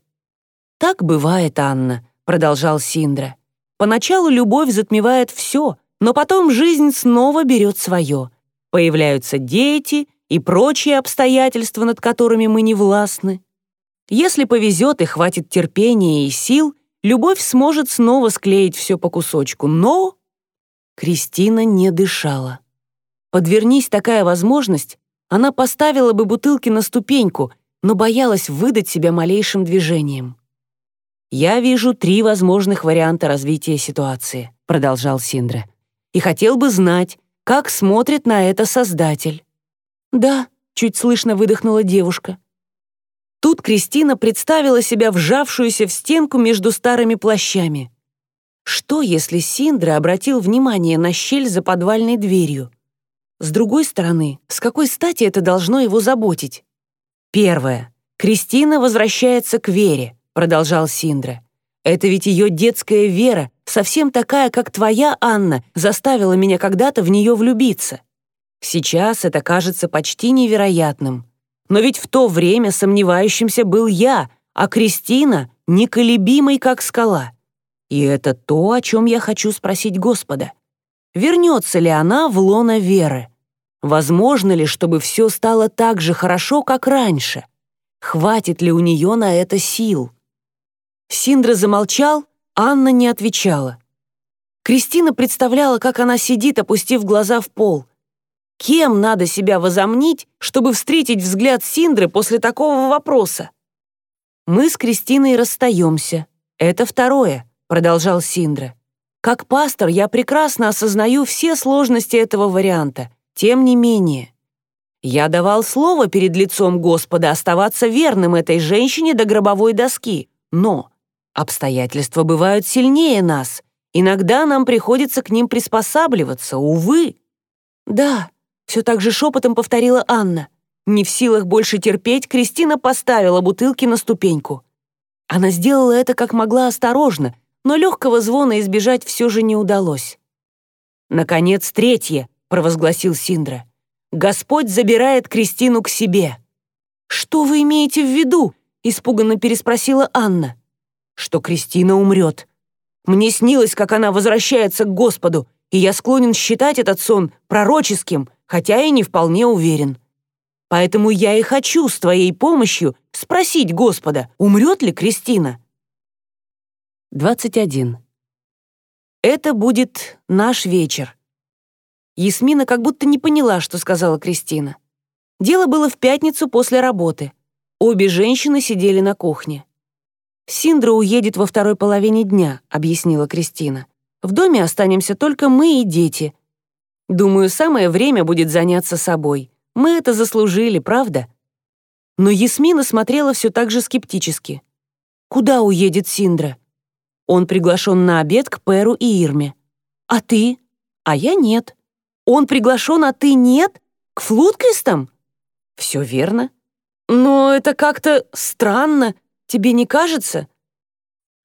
«Так бывает, Анна продолжал Синдра. Поначалу любовь затмевает все, но потом жизнь снова берет свое. Появляются дети и прочие обстоятельства, над которыми мы не властны. Если повезет и хватит терпения и сил, любовь сможет снова склеить все по кусочку, но... Кристина не дышала. Подвернись такая возможность, она поставила бы бутылки на ступеньку, но боялась выдать себя малейшим движением. «Я вижу три возможных варианта развития ситуации», — продолжал Синдра. «И хотел бы знать, как смотрит на это Создатель». «Да», — чуть слышно выдохнула девушка. Тут Кристина представила себя вжавшуюся в стенку между старыми плащами. Что, если Синдра обратил внимание на щель за подвальной дверью? С другой стороны, с какой стати это должно его заботить? Первое. Кристина возвращается к вере, продолжал Синдра. Это ведь ее детская вера, совсем такая, как твоя, Анна, заставила меня когда-то в нее влюбиться. Сейчас это кажется почти невероятным. Но ведь в то время сомневающимся был я, а Кристина — неколебимой, как скала. И это то, о чем я хочу спросить Господа. Вернется ли она в лоно веры? Возможно ли, чтобы все стало так же хорошо, как раньше? Хватит ли у нее на это сил? Синдра замолчал, Анна не отвечала. Кристина представляла, как она сидит, опустив глаза в пол. Кем надо себя возомнить, чтобы встретить взгляд Синдры после такого вопроса? «Мы с Кристиной расстаемся. Это второе», — продолжал Синдра. «Как пастор я прекрасно осознаю все сложности этого варианта. Тем не менее, я давал слово перед лицом Господа оставаться верным этой женщине до гробовой доски, но Обстоятельства бывают сильнее нас. Иногда нам приходится к ним приспосабливаться, увы. Да, все так же шепотом повторила Анна. Не в силах больше терпеть, Кристина поставила бутылки на ступеньку. Она сделала это как могла осторожно, но легкого звона избежать все же не удалось. «Наконец, третье», — провозгласил Синдра. «Господь забирает Кристину к себе». «Что вы имеете в виду?» — испуганно переспросила Анна что Кристина умрет. Мне снилось, как она возвращается к Господу, и я склонен считать этот сон пророческим, хотя и не вполне уверен. Поэтому я и хочу с твоей помощью спросить Господа, умрет ли Кристина. 21. Это будет наш вечер. Ясмина как будто не поняла, что сказала Кристина. Дело было в пятницу после работы. Обе женщины сидели на кухне. «Синдра уедет во второй половине дня», — объяснила Кристина. «В доме останемся только мы и дети. Думаю, самое время будет заняться собой. Мы это заслужили, правда?» Но Ясмина смотрела все так же скептически. «Куда уедет Синдра?» «Он приглашен на обед к Перу и Ирме». «А ты?» «А я нет». «Он приглашен, а ты нет? К флуткристам?» «Все верно». «Но это как-то странно», Тебе не кажется?»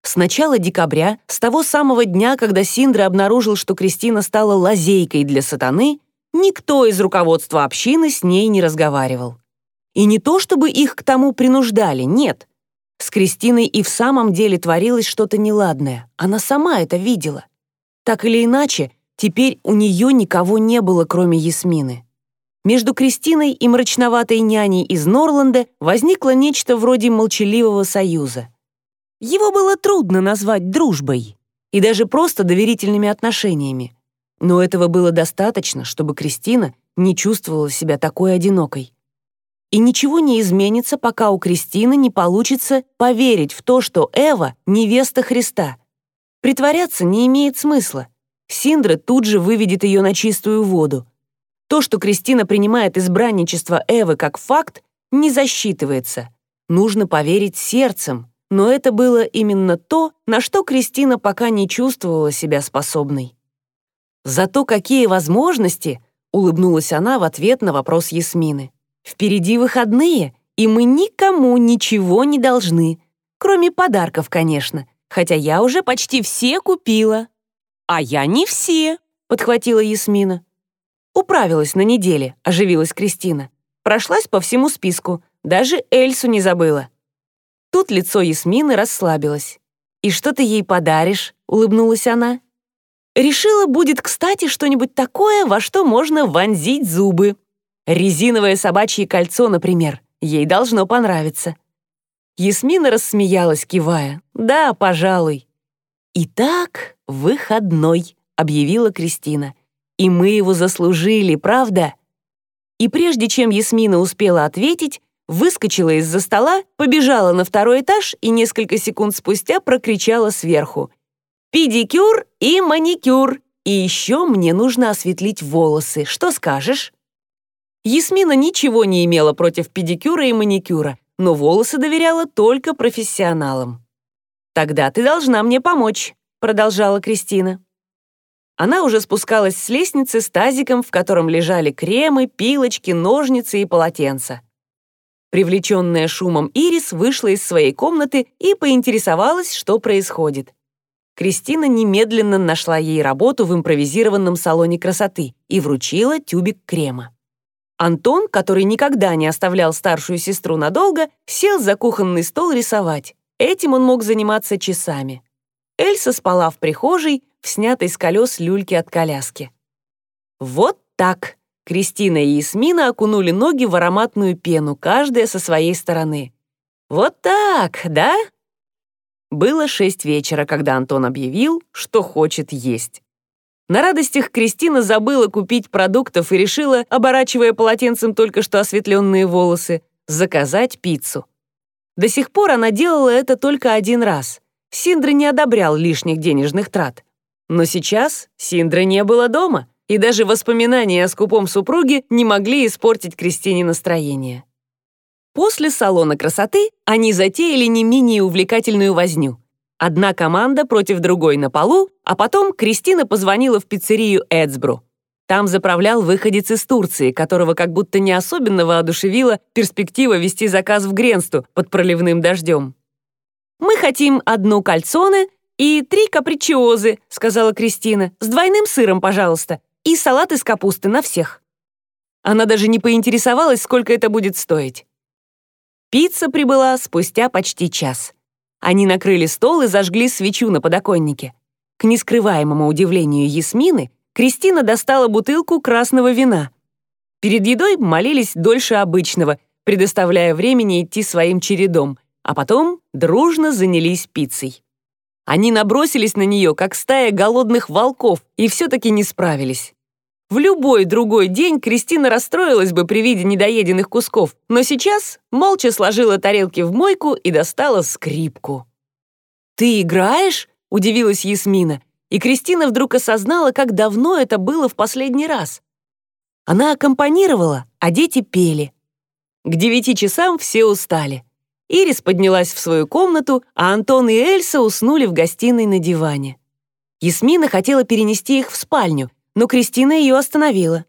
С начала декабря, с того самого дня, когда Синдра обнаружил, что Кристина стала лазейкой для сатаны, никто из руководства общины с ней не разговаривал. И не то, чтобы их к тому принуждали, нет. С Кристиной и в самом деле творилось что-то неладное. Она сама это видела. Так или иначе, теперь у нее никого не было, кроме Ясмины. Между Кристиной и мрачноватой няней из Норланда возникло нечто вроде молчаливого союза. Его было трудно назвать дружбой и даже просто доверительными отношениями. Но этого было достаточно, чтобы Кристина не чувствовала себя такой одинокой. И ничего не изменится, пока у Кристины не получится поверить в то, что Эва — невеста Христа. Притворяться не имеет смысла. Синдра тут же выведет ее на чистую воду — то, что Кристина принимает избранничество Эвы как факт, не засчитывается. Нужно поверить сердцем, но это было именно то, на что Кристина пока не чувствовала себя способной. «Зато какие возможности!» — улыбнулась она в ответ на вопрос Ясмины. «Впереди выходные, и мы никому ничего не должны, кроме подарков, конечно, хотя я уже почти все купила». «А я не все», — подхватила Ясмина. «Управилась на неделе», — оживилась Кристина. Прошлась по всему списку, даже Эльсу не забыла. Тут лицо Ясмины расслабилось. «И что ты ей подаришь?» — улыбнулась она. «Решила, будет кстати что-нибудь такое, во что можно вонзить зубы. Резиновое собачье кольцо, например. Ей должно понравиться». Ясмина рассмеялась, кивая. «Да, пожалуй». «Итак, выходной», — объявила Кристина. И мы его заслужили, правда? И прежде чем Ясмина успела ответить, выскочила из-за стола, побежала на второй этаж и несколько секунд спустя прокричала сверху. «Педикюр и маникюр! И еще мне нужно осветлить волосы. Что скажешь?» Ясмина ничего не имела против педикюра и маникюра, но волосы доверяла только профессионалам. «Тогда ты должна мне помочь», — продолжала Кристина. Она уже спускалась с лестницы с тазиком, в котором лежали кремы, пилочки, ножницы и полотенца. Привлеченная шумом Ирис вышла из своей комнаты и поинтересовалась, что происходит. Кристина немедленно нашла ей работу в импровизированном салоне красоты и вручила тюбик крема. Антон, который никогда не оставлял старшую сестру надолго, сел за кухонный стол рисовать. Этим он мог заниматься часами. Эльса спала в прихожей, в снятой с колес люльке от коляски. Вот так. Кристина и Ясмина окунули ноги в ароматную пену, каждая со своей стороны. Вот так, да? Было шесть вечера, когда Антон объявил, что хочет есть. На радостях Кристина забыла купить продуктов и решила, оборачивая полотенцем только что осветленные волосы, заказать пиццу. До сих пор она делала это только один раз. Синдра не одобрял лишних денежных трат. Но сейчас Синдра не было дома, и даже воспоминания о скупом супруге не могли испортить Кристине настроение. После салона красоты они затеяли не менее увлекательную возню. Одна команда против другой на полу, а потом Кристина позвонила в пиццерию Эдсбру. Там заправлял выходец из Турции, которого как будто не особенно воодушевила перспектива вести заказ в Гренсту под проливным дождем. «Мы хотим одну кальцоне и три капричиозы», — сказала Кристина, «с двойным сыром, пожалуйста, и салат из капусты на всех». Она даже не поинтересовалась, сколько это будет стоить. Пицца прибыла спустя почти час. Они накрыли стол и зажгли свечу на подоконнике. К нескрываемому удивлению Ясмины, Кристина достала бутылку красного вина. Перед едой молились дольше обычного, предоставляя времени идти своим чередом, а потом дружно занялись пиццей. Они набросились на нее, как стая голодных волков, и все-таки не справились. В любой другой день Кристина расстроилась бы при виде недоеденных кусков, но сейчас молча сложила тарелки в мойку и достала скрипку. «Ты играешь?» — удивилась Ясмина, и Кристина вдруг осознала, как давно это было в последний раз. Она аккомпанировала, а дети пели. К девяти часам все устали. Ирис поднялась в свою комнату, а Антон и Эльса уснули в гостиной на диване. Ясмина хотела перенести их в спальню, но Кристина ее остановила.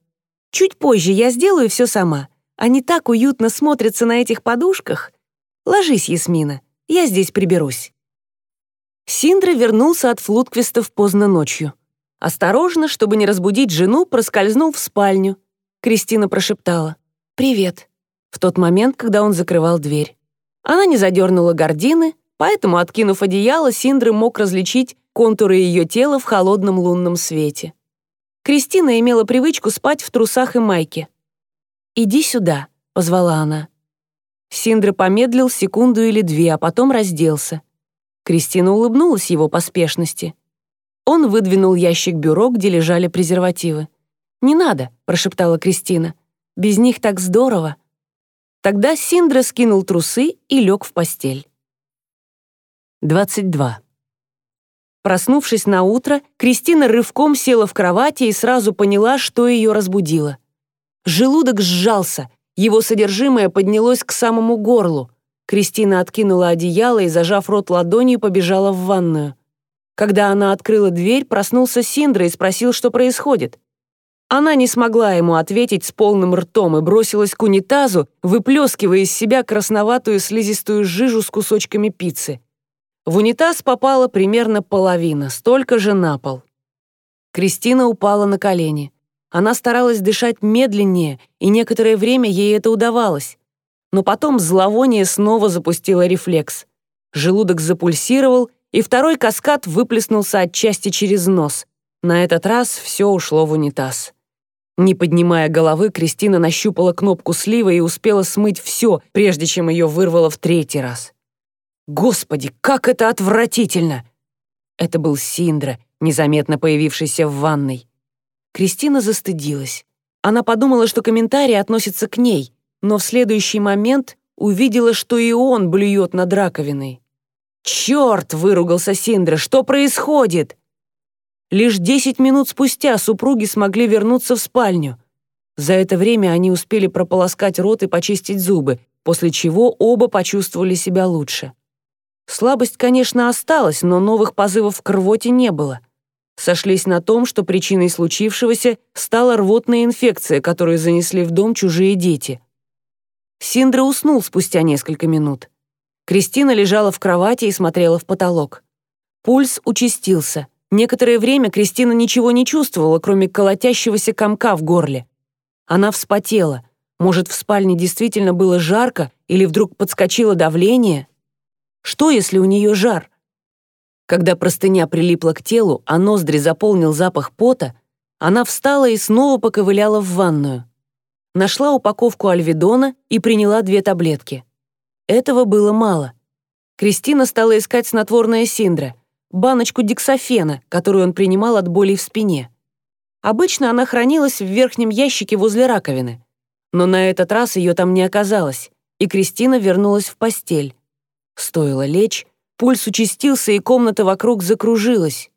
«Чуть позже я сделаю все сама. Они так уютно смотрятся на этих подушках. Ложись, Ясмина, я здесь приберусь». Синдра вернулся от флутквистов поздно ночью. Осторожно, чтобы не разбудить жену, проскользнул в спальню. Кристина прошептала «Привет» в тот момент, когда он закрывал дверь. Она не задернула гардины, поэтому, откинув одеяло, Синдры мог различить контуры ее тела в холодном лунном свете. Кристина имела привычку спать в трусах и майке. «Иди сюда», — позвала она. Синдра помедлил секунду или две, а потом разделся. Кристина улыбнулась его поспешности. Он выдвинул ящик бюро, где лежали презервативы. «Не надо», — прошептала Кристина. «Без них так здорово». Тогда Синдра скинул трусы и лег в постель. 22. Проснувшись на утро, Кристина рывком села в кровати и сразу поняла, что ее разбудило. Желудок сжался, его содержимое поднялось к самому горлу. Кристина откинула одеяло и, зажав рот ладонью, побежала в ванную. Когда она открыла дверь, проснулся Синдра и спросил, что происходит. Она не смогла ему ответить с полным ртом и бросилась к унитазу, выплескивая из себя красноватую слизистую жижу с кусочками пиццы. В унитаз попала примерно половина, столько же на пол. Кристина упала на колени. Она старалась дышать медленнее, и некоторое время ей это удавалось. Но потом зловоние снова запустило рефлекс. Желудок запульсировал, и второй каскад выплеснулся отчасти через нос. На этот раз все ушло в унитаз. Не поднимая головы, Кристина нащупала кнопку слива и успела смыть все, прежде чем ее вырвало в третий раз. «Господи, как это отвратительно!» Это был Синдра, незаметно появившийся в ванной. Кристина застыдилась. Она подумала, что комментарий относится к ней, но в следующий момент увидела, что и он блюет над раковиной. «Черт!» — выругался Синдра. «Что происходит?» Лишь десять минут спустя супруги смогли вернуться в спальню. За это время они успели прополоскать рот и почистить зубы, после чего оба почувствовали себя лучше. Слабость, конечно, осталась, но новых позывов к рвоте не было. Сошлись на том, что причиной случившегося стала рвотная инфекция, которую занесли в дом чужие дети. Синдра уснул спустя несколько минут. Кристина лежала в кровати и смотрела в потолок. Пульс участился. Некоторое время Кристина ничего не чувствовала, кроме колотящегося комка в горле. Она вспотела. Может, в спальне действительно было жарко или вдруг подскочило давление? Что, если у нее жар? Когда простыня прилипла к телу, а ноздри заполнил запах пота, она встала и снова поковыляла в ванную. Нашла упаковку альведона и приняла две таблетки. Этого было мало. Кристина стала искать снотворное синдра, баночку диксофена, которую он принимал от боли в спине. Обычно она хранилась в верхнем ящике возле раковины. Но на этот раз ее там не оказалось, и Кристина вернулась в постель. Стоило лечь, пульс участился, и комната вокруг закружилась.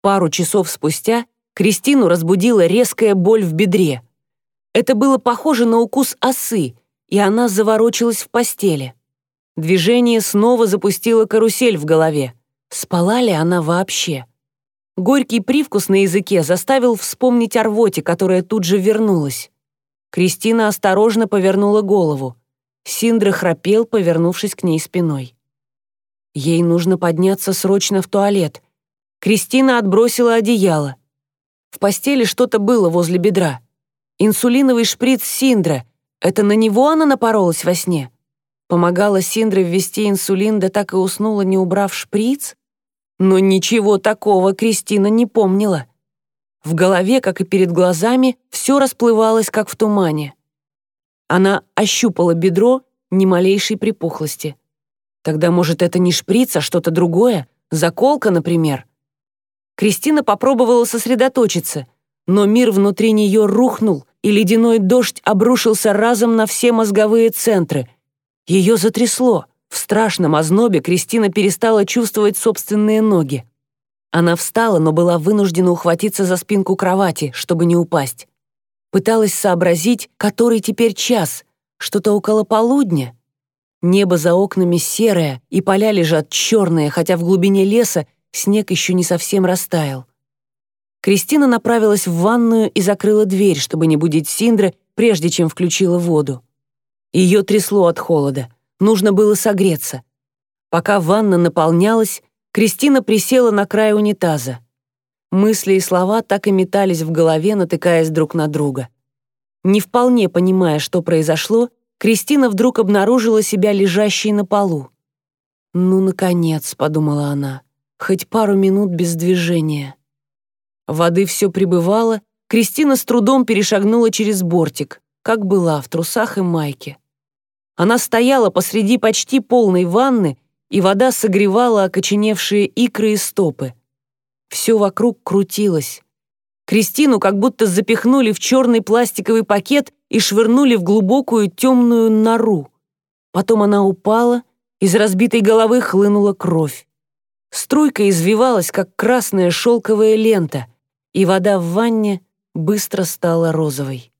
Пару часов спустя Кристину разбудила резкая боль в бедре. Это было похоже на укус осы, и она заворочилась в постели. Движение снова запустило карусель в голове. Спала ли она вообще? Горький привкус на языке заставил вспомнить о рвоте, которая тут же вернулась. Кристина осторожно повернула голову. Синдра храпел, повернувшись к ней спиной. Ей нужно подняться срочно в туалет. Кристина отбросила одеяло. В постели что-то было возле бедра. Инсулиновый шприц Синдра. Это на него она напоролась во сне? Помогала Синдре ввести инсулин, да так и уснула, не убрав шприц? Но ничего такого Кристина не помнила. В голове, как и перед глазами, все расплывалось, как в тумане. Она ощупала бедро, ни малейшей припухлости. Тогда, может, это не шприц, а что-то другое? Заколка, например? Кристина попробовала сосредоточиться — но мир внутри нее рухнул, и ледяной дождь обрушился разом на все мозговые центры. Ее затрясло. В страшном ознобе Кристина перестала чувствовать собственные ноги. Она встала, но была вынуждена ухватиться за спинку кровати, чтобы не упасть. Пыталась сообразить, который теперь час, что-то около полудня. Небо за окнами серое, и поля лежат черные, хотя в глубине леса снег еще не совсем растаял. Кристина направилась в ванную и закрыла дверь, чтобы не будить Синдра, прежде чем включила воду. Ее трясло от холода. Нужно было согреться. Пока ванна наполнялась, Кристина присела на край унитаза. Мысли и слова так и метались в голове, натыкаясь друг на друга. Не вполне понимая, что произошло, Кристина вдруг обнаружила себя лежащей на полу. «Ну, наконец», — подумала она, — «хоть пару минут без движения». Воды все прибывало, Кристина с трудом перешагнула через бортик, как была в трусах и майке. Она стояла посреди почти полной ванны, и вода согревала окоченевшие икры и стопы. Все вокруг крутилось. Кристину как будто запихнули в черный пластиковый пакет и швырнули в глубокую темную нору. Потом она упала, из разбитой головы хлынула кровь. Струйка извивалась, как красная шелковая лента — и вода в ванне быстро стала розовой.